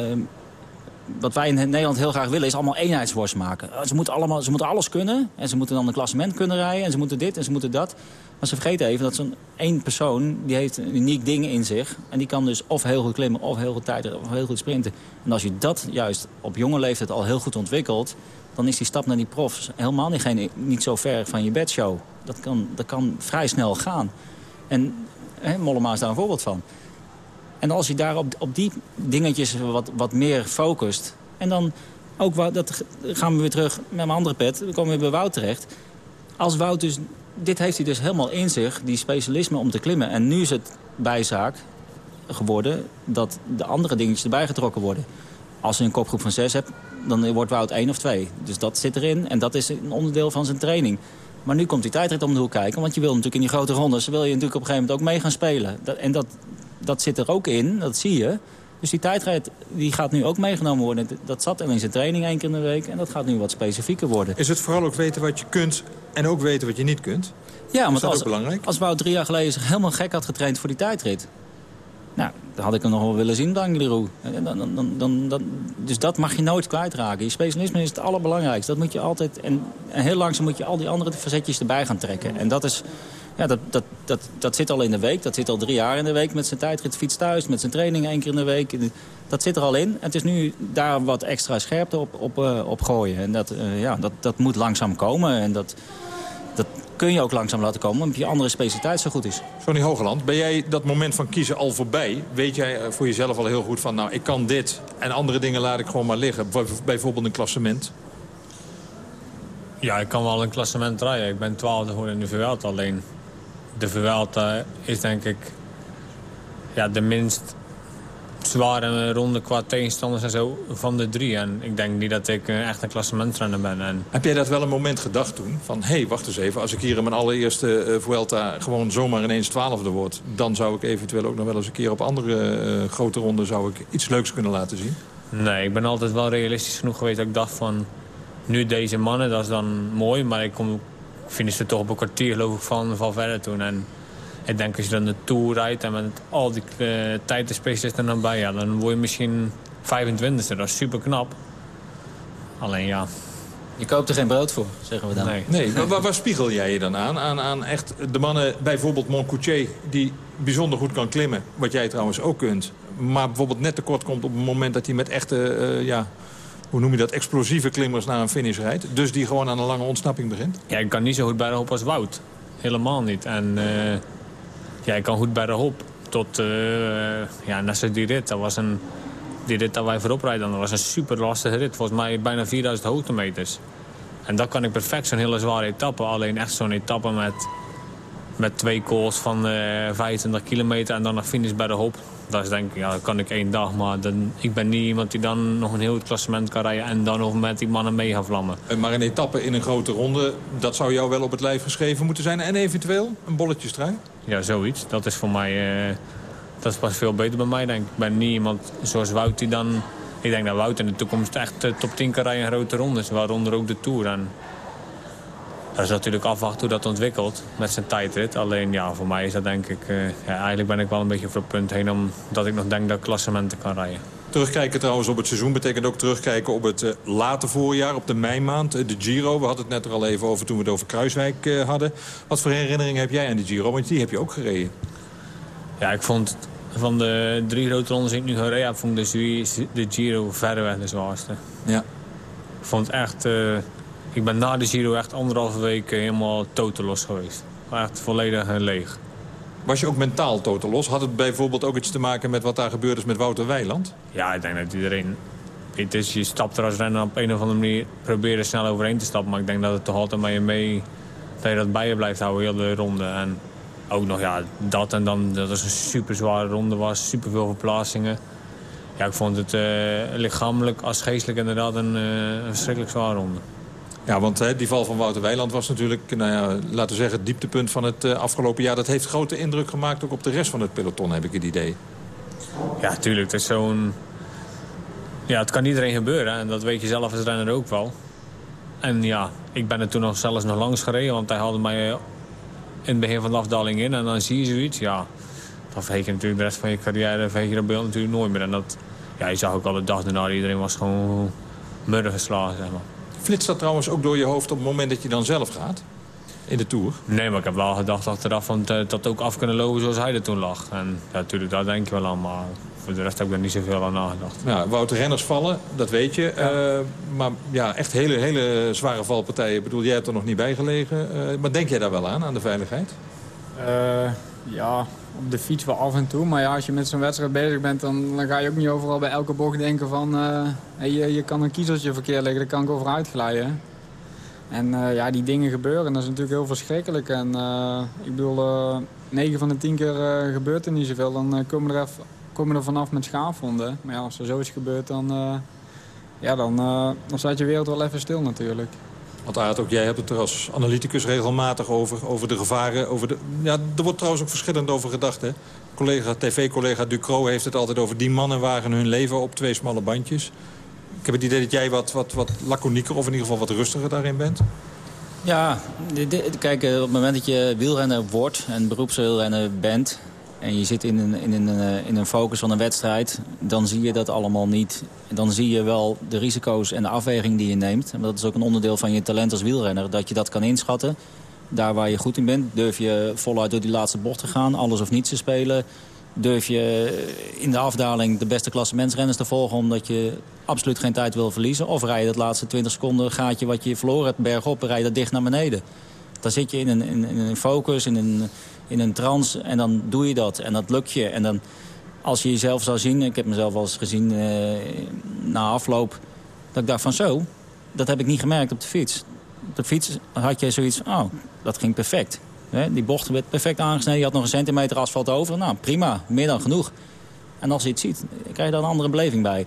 wat wij in Nederland heel graag willen is allemaal eenheidsworst maken. Ze moeten, allemaal, ze moeten alles kunnen en ze moeten dan een klassement kunnen rijden... en ze moeten dit en ze moeten dat. Maar ze vergeten even dat zo'n één persoon die heeft uniek ding in zich... en die kan dus of heel goed klimmen of heel goed tijdrijden of heel goed sprinten. En als je dat juist op jonge leeftijd al heel goed ontwikkelt dan is die stap naar die profs helemaal niet, geen, niet zo ver van je bedshow. Dat kan, dat kan vrij snel gaan. En hè, Mollema is daar een voorbeeld van. En als je daar op, op die dingetjes wat, wat meer focust... en dan ook, dat gaan we weer terug met mijn andere pet... dan komen we bij Wout terecht. Als Wout dus... Dit heeft hij dus helemaal in zich, die specialisme om te klimmen. En nu is het bijzaak geworden dat de andere dingetjes erbij getrokken worden. Als je een kopgroep van zes hebt, dan wordt Wout één of twee. Dus dat zit erin en dat is een onderdeel van zijn training. Maar nu komt die tijdrit om de hoek kijken. Want je wil natuurlijk in die grote rondes... wil je natuurlijk op een gegeven moment ook mee gaan spelen. En dat, dat zit er ook in, dat zie je. Dus die tijdrit die gaat nu ook meegenomen worden. Dat zat al in zijn training één keer in de week. En dat gaat nu wat specifieker worden. Is het vooral ook weten wat je kunt en ook weten wat je niet kunt? Ja, want als, als Wout drie jaar geleden zich helemaal gek had getraind voor die tijdrit... Nou, dan had ik hem nog wel willen zien, Dangliru. Dan, dan, dan, dan, dus dat mag je nooit kwijtraken. Je specialisme is het allerbelangrijkste. Dat moet je altijd, en, en heel langzaam moet je al die andere facetjes erbij gaan trekken. En dat is... Ja, dat, dat, dat, dat zit al in de week. Dat zit al drie jaar in de week met zijn tijdritfiets thuis. Met zijn training één keer in de week. Dat zit er al in. Het is nu daar wat extra scherpte op, op, uh, op gooien. En dat, uh, ja, dat, dat moet langzaam komen. En dat, dat kun je ook langzaam laten komen, omdat je andere specialiteit zo goed is. Sonny Hogeland, ben jij dat moment van kiezen al voorbij? Weet jij eh, voor jezelf al heel goed van, nou, ik kan dit en andere dingen laat ik gewoon maar liggen? Bijvoorbeeld een klassement? Ja, ik kan wel een klassement rijden. Ik ben twaalfde geworden in de Vuelta. Alleen de Vuelta is denk ik ja, de minst zware ronde qua tegenstanders en zo van de drie. En ik denk niet dat ik echt een klassementrenner ben. En... Heb jij dat wel een moment gedacht toen? Van, hé, hey, wacht eens even. Als ik hier in mijn allereerste uh, Vuelta gewoon zomaar ineens twaalfde word... dan zou ik eventueel ook nog wel eens een keer op andere uh, grote ronden... zou ik iets leuks kunnen laten zien? Nee, ik ben altijd wel realistisch genoeg geweest dat ik dacht van... nu deze mannen, dat is dan mooi, maar ik kom, finish er toch op een kwartier geloof ik van, van verder toen. En ik denk als je dan de Tour rijdt en met al die uh, tijdenspecialisten dan bij... Ja, dan word je misschien 25e, dat is super knap. Alleen ja... Je koopt er geen brood voor, zeggen we dan. Nee, nee waar, waar, spiegel jij je dan aan? aan? Aan echt de mannen, bijvoorbeeld Moncoutier, die bijzonder goed kan klimmen. Wat jij trouwens ook kunt. Maar bijvoorbeeld net tekort komt op het moment dat hij met echte... Uh, ja, hoe noem je dat, explosieve klimmers naar een finish rijdt. Dus die gewoon aan een lange ontsnapping begint. Ja, ik kan niet zo goed bij de hop als Wout. Helemaal niet. En uh, ja, ik kan goed bij de hop. Tot uh, ja, Nasser die rit. Dat was een die rit dat wij voorop rijden, dat was een super lastige rit. Volgens mij bijna 4000 hoogtemeters. En dat kan ik perfect, zo'n hele zware etappe. Alleen echt zo'n etappe met, met twee calls van uh, 25 kilometer en dan nog finish bij de hop. Dat is denk ik, ja, dat kan ik één dag. Maar dan, ik ben niet iemand die dan nog een heel klassement kan rijden... en dan nog met die mannen mee gaan vlammen. Eh, maar een etappe in een grote ronde, dat zou jou wel op het lijf geschreven moeten zijn. En eventueel een bolletjestrui? Ja, zoiets. Dat is voor mij... Uh, dat is pas veel beter bij mij, denk ik. Ik ben niet iemand zoals Wout die dan... Ik denk dat Wout in de toekomst echt uh, top 10 kan rijden in grote rondes. Waaronder ook de Tour. En dat is natuurlijk afwachten hoe dat ontwikkelt met zijn tijdrit. Alleen ja, voor mij is dat denk ik... Uh, ja, eigenlijk ben ik wel een beetje voor het punt heen... omdat ik nog denk dat ik klassementen kan rijden. Terugkijken trouwens op het seizoen betekent ook terugkijken op het uh, late voorjaar, op de meimaand, uh, de Giro. We hadden het net er al even over toen we het over Kruiswijk uh, hadden. Wat voor herinneringen heb jij aan de Giro? Want die heb je ook gereden. Ja, ik vond van de drie grote rondes die ik nu gereden heb, vond ik de, de Giro verreweg de zwaarste. Ja. Ik vond echt... Uh, ik ben na de Giro echt anderhalve week helemaal totaal los geweest. Echt volledig leeg. Was je ook mentaal totaal los? Had het bijvoorbeeld ook iets te maken met wat daar gebeurd is met Wouter Weiland? Ja, ik denk dat iedereen... Het is, je stapt er als renner op een of andere manier proberen snel overheen te stappen. Maar ik denk dat het toch altijd met je mee... Dat je dat bij je blijft houden, heel de ronde. En ook nog ja, dat en dan dat het een super zware ronde was. Super veel verplaatsingen. Ja, ik vond het uh, lichamelijk als geestelijk inderdaad een, uh, een verschrikkelijk zware ronde. Ja, want die val van Wouter Weiland was natuurlijk, nou ja, laten we zeggen, het dieptepunt van het uh, afgelopen jaar. Dat heeft grote indruk gemaakt ook op de rest van het peloton, heb ik het idee. Ja, tuurlijk. Het is zo'n... Ja, het kan iedereen gebeuren en dat weet je zelf als renner ook wel. En ja, ik ben er toen nog zelfs nog langs gereden, want hij haalde mij in het begin van de afdaling in. En dan zie je zoiets, ja. Dan vergeet je natuurlijk de rest van je carrière vergeet je dat beeld natuurlijk nooit meer. En dat, ja, je zag ook al de dag daarna, iedereen was gewoon murder geslagen, zeg maar. Flitst dat trouwens ook door je hoofd op het moment dat je dan zelf gaat? In de Tour? Nee, maar ik heb wel gedacht achteraf van dat het ook af kunnen lopen zoals hij er toen lag. En ja, natuurlijk, daar denk je wel aan, maar voor de rest heb ik er niet zoveel aan nagedacht. Ja, Wouter Renners vallen, dat weet je. Ja. Uh, maar ja, echt hele, hele zware valpartijen. Ik bedoel, jij hebt er nog niet bij gelegen. Uh, maar denk jij daar wel aan, aan de veiligheid? Uh, ja, op de fiets wel af en toe. Maar ja, als je met zo'n wedstrijd bezig bent... Dan, dan, ga je ook niet overal bij elke bocht denken van... Hey, je, je, kan een kiezeltje verkeerd liggen, daar kan ik over uitglijden. En ja, die dingen gebeuren. Dat is natuurlijk heel verschrikkelijk. En ik bedoel, 9 van de 10 keer gebeurt er niet zoveel. Dan komen er even komen er vanaf met schaafwonden. Maar ja, als er zo is gebeurd, dan, ja, dan, dan staat je wereld wel even stil natuurlijk. Want Aard, ook jij hebt het er als analyticus regelmatig over, over de gevaren. Over de, ja, er wordt trouwens ook verschillend over gedacht. Hè? Collega, TV-collega Ducro heeft het altijd over die mannen wagen hun leven op twee smalle bandjes. Ik heb het idee dat jij wat, wat, wat laconieker of in ieder geval wat rustiger daarin bent. Ja, kijk, op het moment dat je wielrenner wordt en beroepswielrenner bent en je zit in een, in, een, in een focus van een wedstrijd... dan zie je dat allemaal niet. Dan zie je wel de risico's en de afweging die je neemt. En dat is ook een onderdeel van je talent als wielrenner. Dat je dat kan inschatten. Daar waar je goed in bent, durf je voluit door die laatste bocht te gaan. Alles of niets te spelen. Durf je in de afdaling de beste klasse mensrenners te volgen... omdat je absoluut geen tijd wil verliezen. Of rij je dat laatste 20 seconden gaatje wat je verloren hebt bergop... rij je dat dicht naar beneden. Dan zit je in een, in een focus, in een in een trance en dan doe je dat. En dat lukt je. En dan, als je jezelf zou zien, ik heb mezelf al eens gezien uh, na afloop... dat ik dacht van zo, dat heb ik niet gemerkt op de fiets. Op de fiets had je zoiets, oh, dat ging perfect. die bocht werd perfect aangesneden, je had nog een centimeter asfalt over. Nou, prima, meer dan genoeg. En als je het ziet, krijg je daar een andere beleving bij.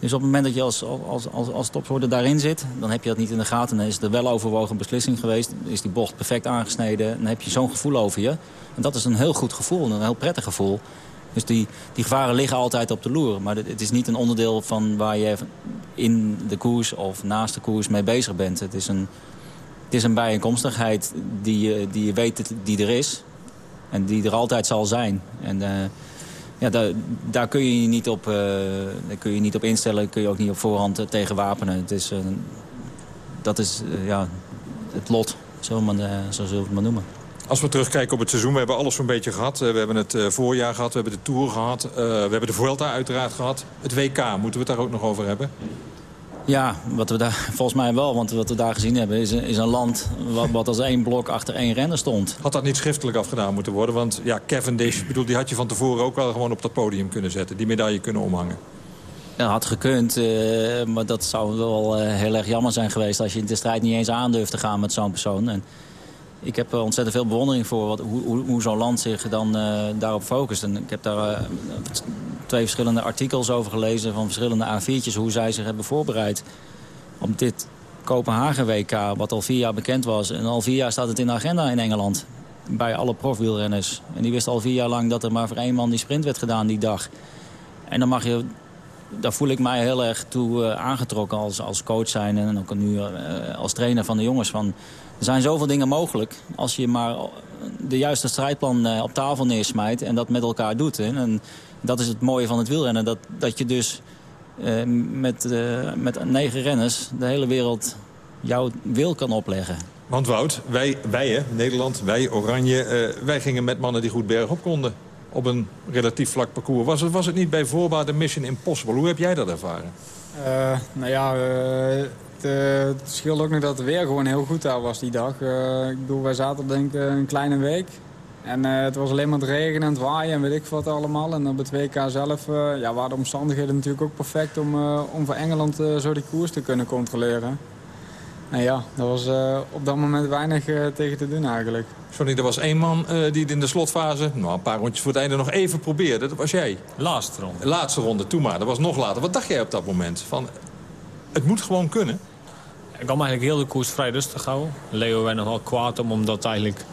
Dus op het moment dat je als, als, als, als daarin zit... dan heb je dat niet in de gaten. Dan is het een weloverwogen beslissing geweest. Is die bocht perfect aangesneden. Dan heb je zo'n gevoel over je. En dat is een heel goed gevoel. Een heel prettig gevoel. Dus die, die gevaren liggen altijd op de loer. Maar het is niet een onderdeel van waar je in de koers of naast de koers mee bezig bent. Het is een, het is een bijeenkomstigheid die je, die je weet die er is. En die er altijd zal zijn. En uh, ja, daar, daar kun je niet op, uh, daar kun je niet op instellen. kun je ook niet op voorhand uh, tegen wapenen. Het is, dat is ja, het lot, zo, man, zo zullen we het maar noemen. Als we terugkijken op het seizoen, we hebben alles zo'n beetje gehad. We hebben het voorjaar gehad, we hebben de Tour gehad. we hebben de Vuelta uiteraard gehad. Het WK, moeten we het daar ook nog over hebben? Ja, wat we daar, volgens mij wel. Want wat we daar gezien hebben is, is een land wat, wat, als één blok achter één renner stond. Had dat niet schriftelijk afgedaan moeten worden? Want ja, Cavendish, bedoel, die had je van tevoren ook wel gewoon op dat podium kunnen zetten. Die medaille kunnen omhangen. Ja, had gekund, uh, maar dat zou wel uh, heel erg jammer zijn geweest... als je de strijd niet eens aandurft te gaan met zo'n persoon. En ik heb ontzettend veel bewondering voor wat, hoe, hoe, zo'n land zich dan uh, daarop focust. En ik heb daar twee verschillende artikels over gelezen... van verschillende A4'tjes, hoe zij zich hebben voorbereid op dit Kopenhagen-WK... wat al vier jaar bekend was. En al vier jaar staat het in de agenda in Engeland. Bij alle profwielrenners. En die wisten al vier jaar lang dat er maar voor één man die sprint werd gedaan die dag. En dan mag je... Daar voel ik mij heel erg toe aangetrokken als, als coach zijn... en ook nu als trainer van de jongens. Van, er zijn zoveel dingen mogelijk als je maar de juiste strijdplan uh, op tafel neersmijt... en dat met elkaar doet. Hè. En dat is het mooie van het wielrennen. Dat, dat je dus uh, met, uh, met negen renners de hele wereld jouw wil kan opleggen. Want Wout, wij, wij hè, Nederland, wij Oranje, uh, wij gingen met mannen die goed bergop konden. Op een relatief vlak parcours. Was het, was het niet bij voorbaat een mission impossible? Hoe heb jij dat ervaren? nou ja, het, het scheelt ook nog dat het weer gewoon heel goed daar was die dag. ik bedoel, wij zaten denk ik een kleine week. En uh, het was alleen maar het regenen en het waaien en weet ik wat allemaal. En op het WK zelf uh, ja, waren de omstandigheden natuurlijk ook perfect... om, uh, om voor Engeland zo die koers te kunnen controleren. En ja, daar was op dat moment weinig tegen te doen eigenlijk. Sorry, er was één man die het in de slotfase... nou, een paar rondjes voor het einde nog even probeerde. Dat was jij. Laatste ronde. Laatste ronde, toen maar. Dat was nog later. Wat dacht jij op dat moment? Van, het moet gewoon kunnen. Ik kwam eigenlijk heel de koers vrij rustig houden. Leo werd nog wel kwaad om, omdat eigenlijk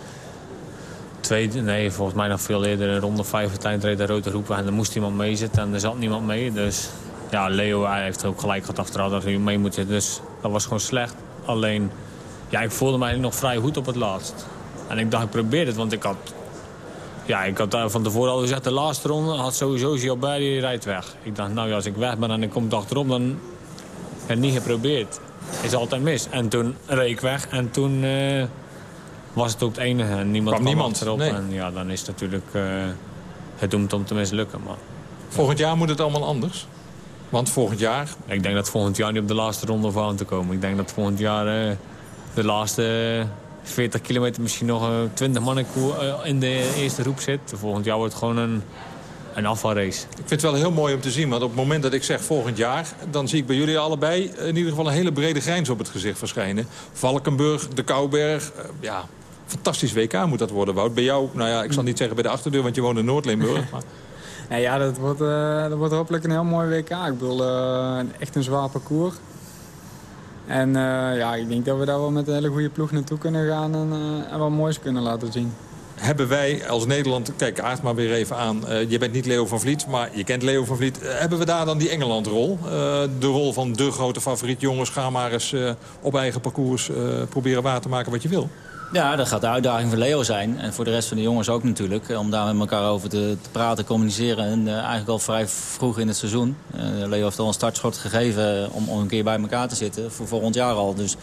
tweede, nee, volgens mij nog veel eerder in ronde 5 het eindreed de rode roepen. En er moest iemand mee zitten en er zat niemand mee. Dus ja, Leo heeft ook gelijk gehad achteraf dat hij mee moet zitten. Dus dat was gewoon slecht. Alleen, ja, ik voelde mij nog vrij goed op het laatst. En ik dacht, ik probeer het, want ik had... Ja, ik had van tevoren al gezegd, de laatste ronde had sowieso Gilbert, die rijdt weg. Ik dacht, nou ja, als ik weg ben en ik kom achterop, dan het niet geprobeerd. Is altijd mis. En toen reed ik weg en toen... Uh, was het ook het enige. En niemand kwam niemand erop. Nee. En ja, dan is het natuurlijk uh, het doemt om te mislukken. Maar... Volgend jaar moet het allemaal anders? Want volgend jaar... Ik denk dat volgend jaar niet op de laatste ronde van aan te komen. Ik denk dat volgend jaar uh, de laatste 40 kilometer misschien nog uh, 20 man in de eerste groep zit. Volgend jaar wordt het gewoon een, een afvalrace. Ik vind het wel heel mooi om te zien. Want op het moment dat ik zeg volgend jaar... dan zie ik bij jullie allebei in ieder geval een hele brede grijns op het gezicht verschijnen. Valkenburg, de Kouberg, ja, fantastisch WK moet dat worden, Wout. Bij jou, nou ja, ik zal niet zeggen bij de achterdeur, want je woont in Noord-Limburg. Maar... Ja, ja dat, wordt, uh, dat wordt hopelijk een heel mooi WK. Ik bedoel, uh, echt een zwaar parcours. En uh, ja, ik denk dat we daar wel met een hele goede ploeg naartoe kunnen gaan en, en wat moois kunnen laten zien. Hebben wij als Nederland, kijk Aard maar weer even aan, je bent niet Leo van Vliet, maar je kent Leo van Vliet. hebben we daar dan die Engeland-rol? de rol van de grote favoriet, jongens, ga maar eens op eigen parcours proberen waar te maken wat je wil. Ja, dat gaat de uitdaging voor Leo zijn. En voor de rest van de jongens ook natuurlijk. Om daar met elkaar over te, te praten, communiceren. En uh, eigenlijk al vrij vroeg in het seizoen. Uh, Leo heeft al een startschot gegeven om, om een keer bij elkaar te zitten. Voor volgend jaar al. Dus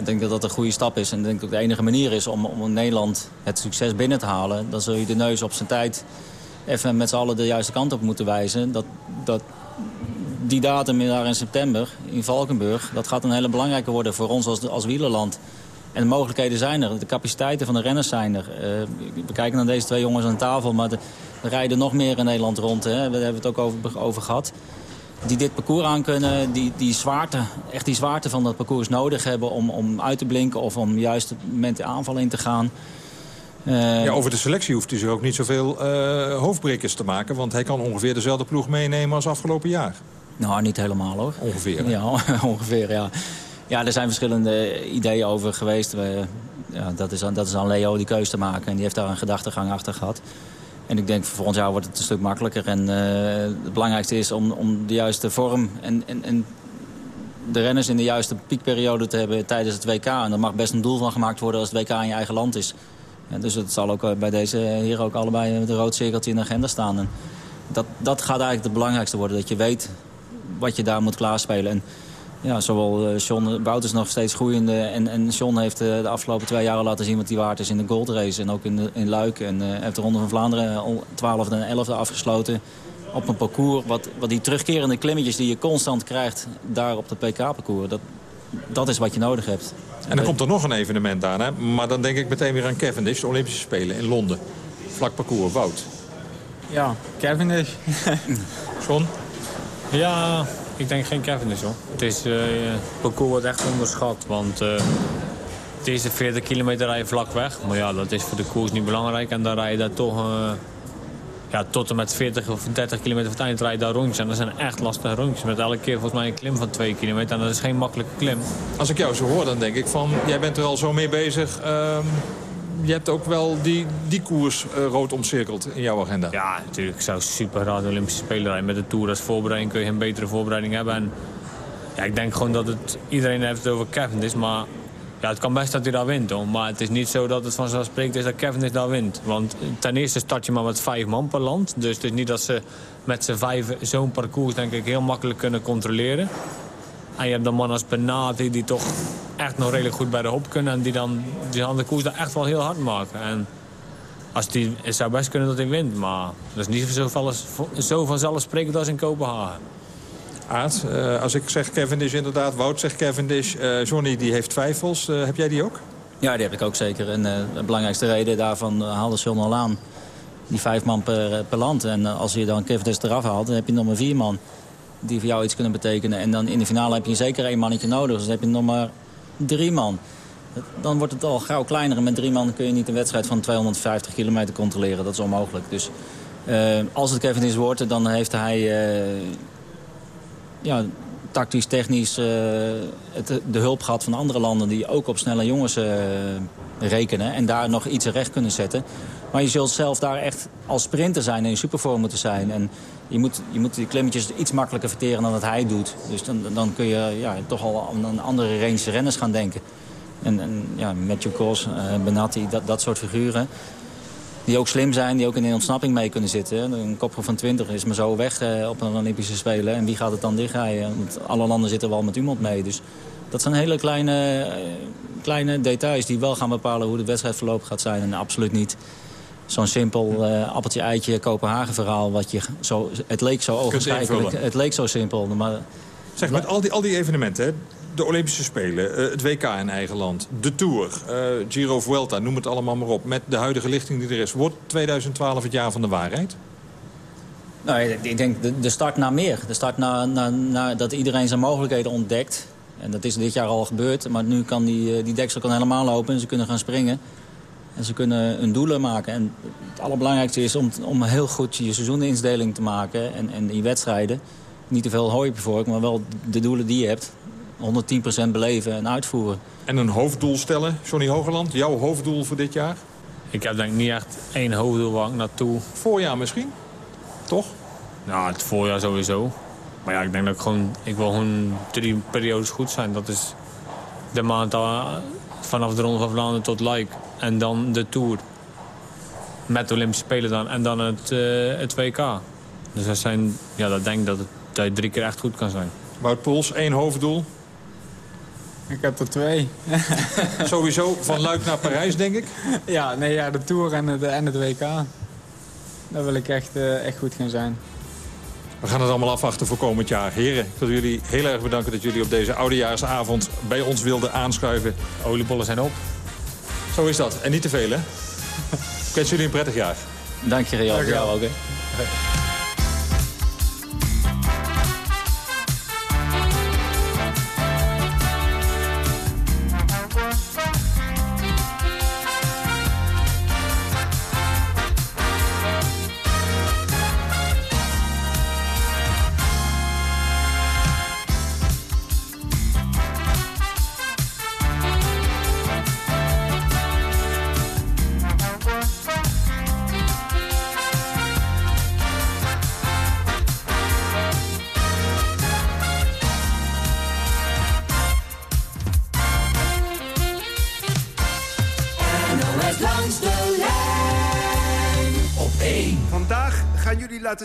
ik denk dat dat een goede stap is. En denk dat de enige manier is om, om Nederland het succes binnen te halen. Dan zul je de neus op zijn tijd even met z'n allen de juiste kant op moeten wijzen. Dat, dat die datum daar in september in Valkenburg... dat gaat een hele belangrijke worden voor ons als, als wielerland. En de mogelijkheden zijn er. De capaciteiten van de renners zijn er. Uh, we kijken naar deze twee jongens aan tafel. Maar de, rijden nog meer in Nederland rond. Hè. Daar hebben we het ook over, over gehad. Die dit parcours aan kunnen. Die, die zwaarte, echt die zwaarte van dat parcours nodig hebben om, om uit te blinken. Of om juist met de aanval in te gaan. Uh, ja, over de selectie hoeft hij zich ook niet zoveel uh, hoofdbrekers te maken. Want hij kan ongeveer dezelfde ploeg meenemen als afgelopen jaar. Nou, niet helemaal hoor. Ongeveer. Ja, ongeveer ja. Ja, er zijn verschillende ideeën over geweest. We, ja, dat, is aan, dat is aan Leo die keuze te maken. En die heeft daar een gedachtegang achter gehad. En ik denk voor volgend jaar wordt het een stuk makkelijker. En het belangrijkste is om, om de juiste vorm en, en, en de renners in de juiste piekperiode te hebben tijdens het WK. En er mag best een doel van gemaakt worden als het WK in je eigen land is. En dus het zal ook bij deze hier ook allebei met een rood cirkeltje in de agenda staan. En dat, dat gaat eigenlijk het belangrijkste worden. Dat je weet wat je daar moet klaarspelen. En ja, zowel John Wouters nog steeds groeiende. En, en John heeft de afgelopen twee jaren laten zien wat hij waard is in de goldrace. En ook in, de, in Luik. En uh, heeft de Ronde van Vlaanderen 12e en 11e afgesloten. Op een parcours, wat, wat die terugkerende klimmetjes die je constant krijgt daar op het PK-parcours. Dat, dat is wat je nodig hebt. En dan komt er nog een evenement aan, hè? maar dan denk ik meteen weer aan Cavendish, de Olympische Spelen in Londen. Vlak parcours, Wout. Ja, Cavendish. John? Ja, ik denk geen Cavendish hoor. Het is, uh, parcours wordt echt onderschat, want uh, het is de 40 kilometer rijden vlak weg. Maar ja, dat is voor de koers niet belangrijk en dan rij je daar toch... Uh, ja, tot en met 40 of 30 kilometer van het eind rijd je daar rondjes. En dat zijn echt lastige rondjes. Met elke keer volgens mij een klim van 2 kilometer. En dat is geen makkelijke klim. Als ik jou zo hoor, dan denk ik van... jij bent er al zo mee bezig... Um je hebt ook wel die, die koers uh, rood omcirkeld in jouw agenda. Ja, natuurlijk. Ik zou super Olympische Spelen rijden. Met de Tour als voorbereiding kun je een betere voorbereiding hebben. En, ja, ik denk gewoon dat het... Iedereen heeft het over Cavendish, maar... Ja, het kan best dat hij daar wint, hoor. maar het is niet zo dat het vanzelfsprekend is dat Cavendish daar wint. Want ten eerste start je maar met vijf man per land. Dus het is niet dat ze met z'n vijf zo'n parcours denk ik heel makkelijk kunnen controleren. En je hebt dan mannen als Benati die toch echt nog redelijk goed bij de hop kunnen. En die dan die de koers daar echt wel heel hard maken. En als die, het zou best kunnen dat hij wint. Maar dat is niet zo, zo vanzelfsprekend als in Kopenhagen. Aard, uh, als ik zeg Cavendish inderdaad, Wout zegt Cavendish. Uh, Johnny die heeft twijfels. Uh, heb jij die ook? Ja, die heb ik ook zeker. En de belangrijkste reden daarvan haalde John al aan. Die vijf man per, per land. En als je dan Cavendish eraf haalt, dan heb je nog maar vier man die voor jou iets kunnen betekenen. En dan in de finale heb je zeker één mannetje nodig. Dus dan heb je nog maar drie man. Dan wordt het al gauw kleiner. En met drie man kun je niet een wedstrijd van 250 kilometer controleren. Dat is onmogelijk. Dus uh, als het Kevin is wordt, dan heeft hij... Uh, ja, tactisch, technisch uh, het, de hulp gehad van andere landen... die ook op snelle jongens rekenen en daar nog iets recht kunnen zetten. Maar je zult zelf daar echt als sprinter zijn en in supervorm moeten zijn. En je moet, je moet die klimmetjes iets makkelijker verteren dan wat hij doet. Dus dan, dan kun je ja, toch al aan andere range renners gaan denken. En, en ja, Matthew Kos, uh, Benatti, dat, dat soort figuren. Die ook slim zijn, die ook in een ontsnapping mee kunnen zitten. Een kopgroep van 20 is maar zo weg uh, op een Olympische Spelen. En wie gaat het dan dichtrijden? Want alle landen zitten wel met iemand mee. Dus dat zijn hele kleine, uh, kleine details die wel gaan bepalen hoe de wedstrijdverloop gaat zijn. En absoluut niet zo'n simpel uh, appeltje-eitje Kopenhagen verhaal. Wat je zo, het leek zo ogenschijnlijk. Het leek zo simpel. Maar... Zeg, met al die, al die evenementen, de Olympische Spelen, uh, het WK in eigen land, de Tour, uh, Giro Vuelta, noem het allemaal maar op. Met de huidige lichting die er is. Wordt 2012 het jaar van de waarheid? Nou, ik denk de, de start naar meer. De start naar, naar, naar dat iedereen zijn mogelijkheden ontdekt. En dat is dit jaar al gebeurd. Maar nu kan die, die deksel kan helemaal lopen en ze kunnen gaan springen. En ze kunnen hun doelen maken. En het allerbelangrijkste is om, om heel goed je seizoenindeling te maken. En, en die wedstrijden. Niet te veel hooi voor, maar wel de doelen die je hebt. 110% beleven en uitvoeren. En een hoofddoel stellen, Johnny Hogeland. Jouw hoofddoel voor dit jaar? Ik heb denk ik niet echt één hoofddoel waar ik naartoe... Voorjaar misschien? Toch? Nou, het voorjaar sowieso. Maar ja, ik denk dat ik gewoon... Ik wil gewoon drie periodes goed zijn. Dat is de maand vanaf de Ronde van Vlaanderen tot Like. En dan de Tour. Met de Olympische Spelen dan. En dan het, uh, het WK. Dus dat zijn, ja, dat denk ik dat het dat je drie keer echt goed kan zijn. Wout Poels, één hoofddoel. Ik heb er twee. Sowieso van Luik naar Parijs, denk ik? Ja, nee, ja de Tour en het, en het WK. Daar wil ik echt, uh, echt goed gaan zijn. We gaan het allemaal afwachten voor komend jaar. Heren, ik wil jullie heel erg bedanken dat jullie op deze oudejaarsavond bij ons wilden aanschuiven. Oliebollen zijn op. Zo is dat. En niet te veel, hè? Ik wens jullie een prettig jaar. Dank je, Rio. Dank je wel.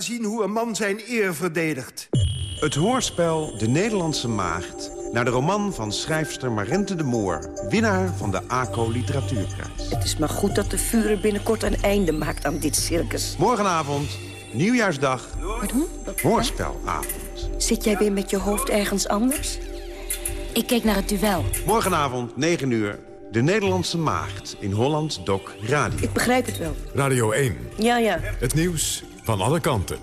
Zien hoe een man zijn eer verdedigt. Het hoorspel De Nederlandse Maagd... naar de roman van schrijfster Marente de Moor... winnaar van de ACO Literatuurprijs. Het is maar goed dat de vuren binnenkort een einde maakt aan dit circus. Morgenavond, nieuwjaarsdag, Pardon? hoorspelavond. Zit jij weer met je hoofd ergens anders? Ik keek naar het duel. Morgenavond, 9 uur, De Nederlandse Maagd in Holland Doc Radio. Ik begrijp het wel. Radio 1. Ja, ja. Het nieuws van alle kanten.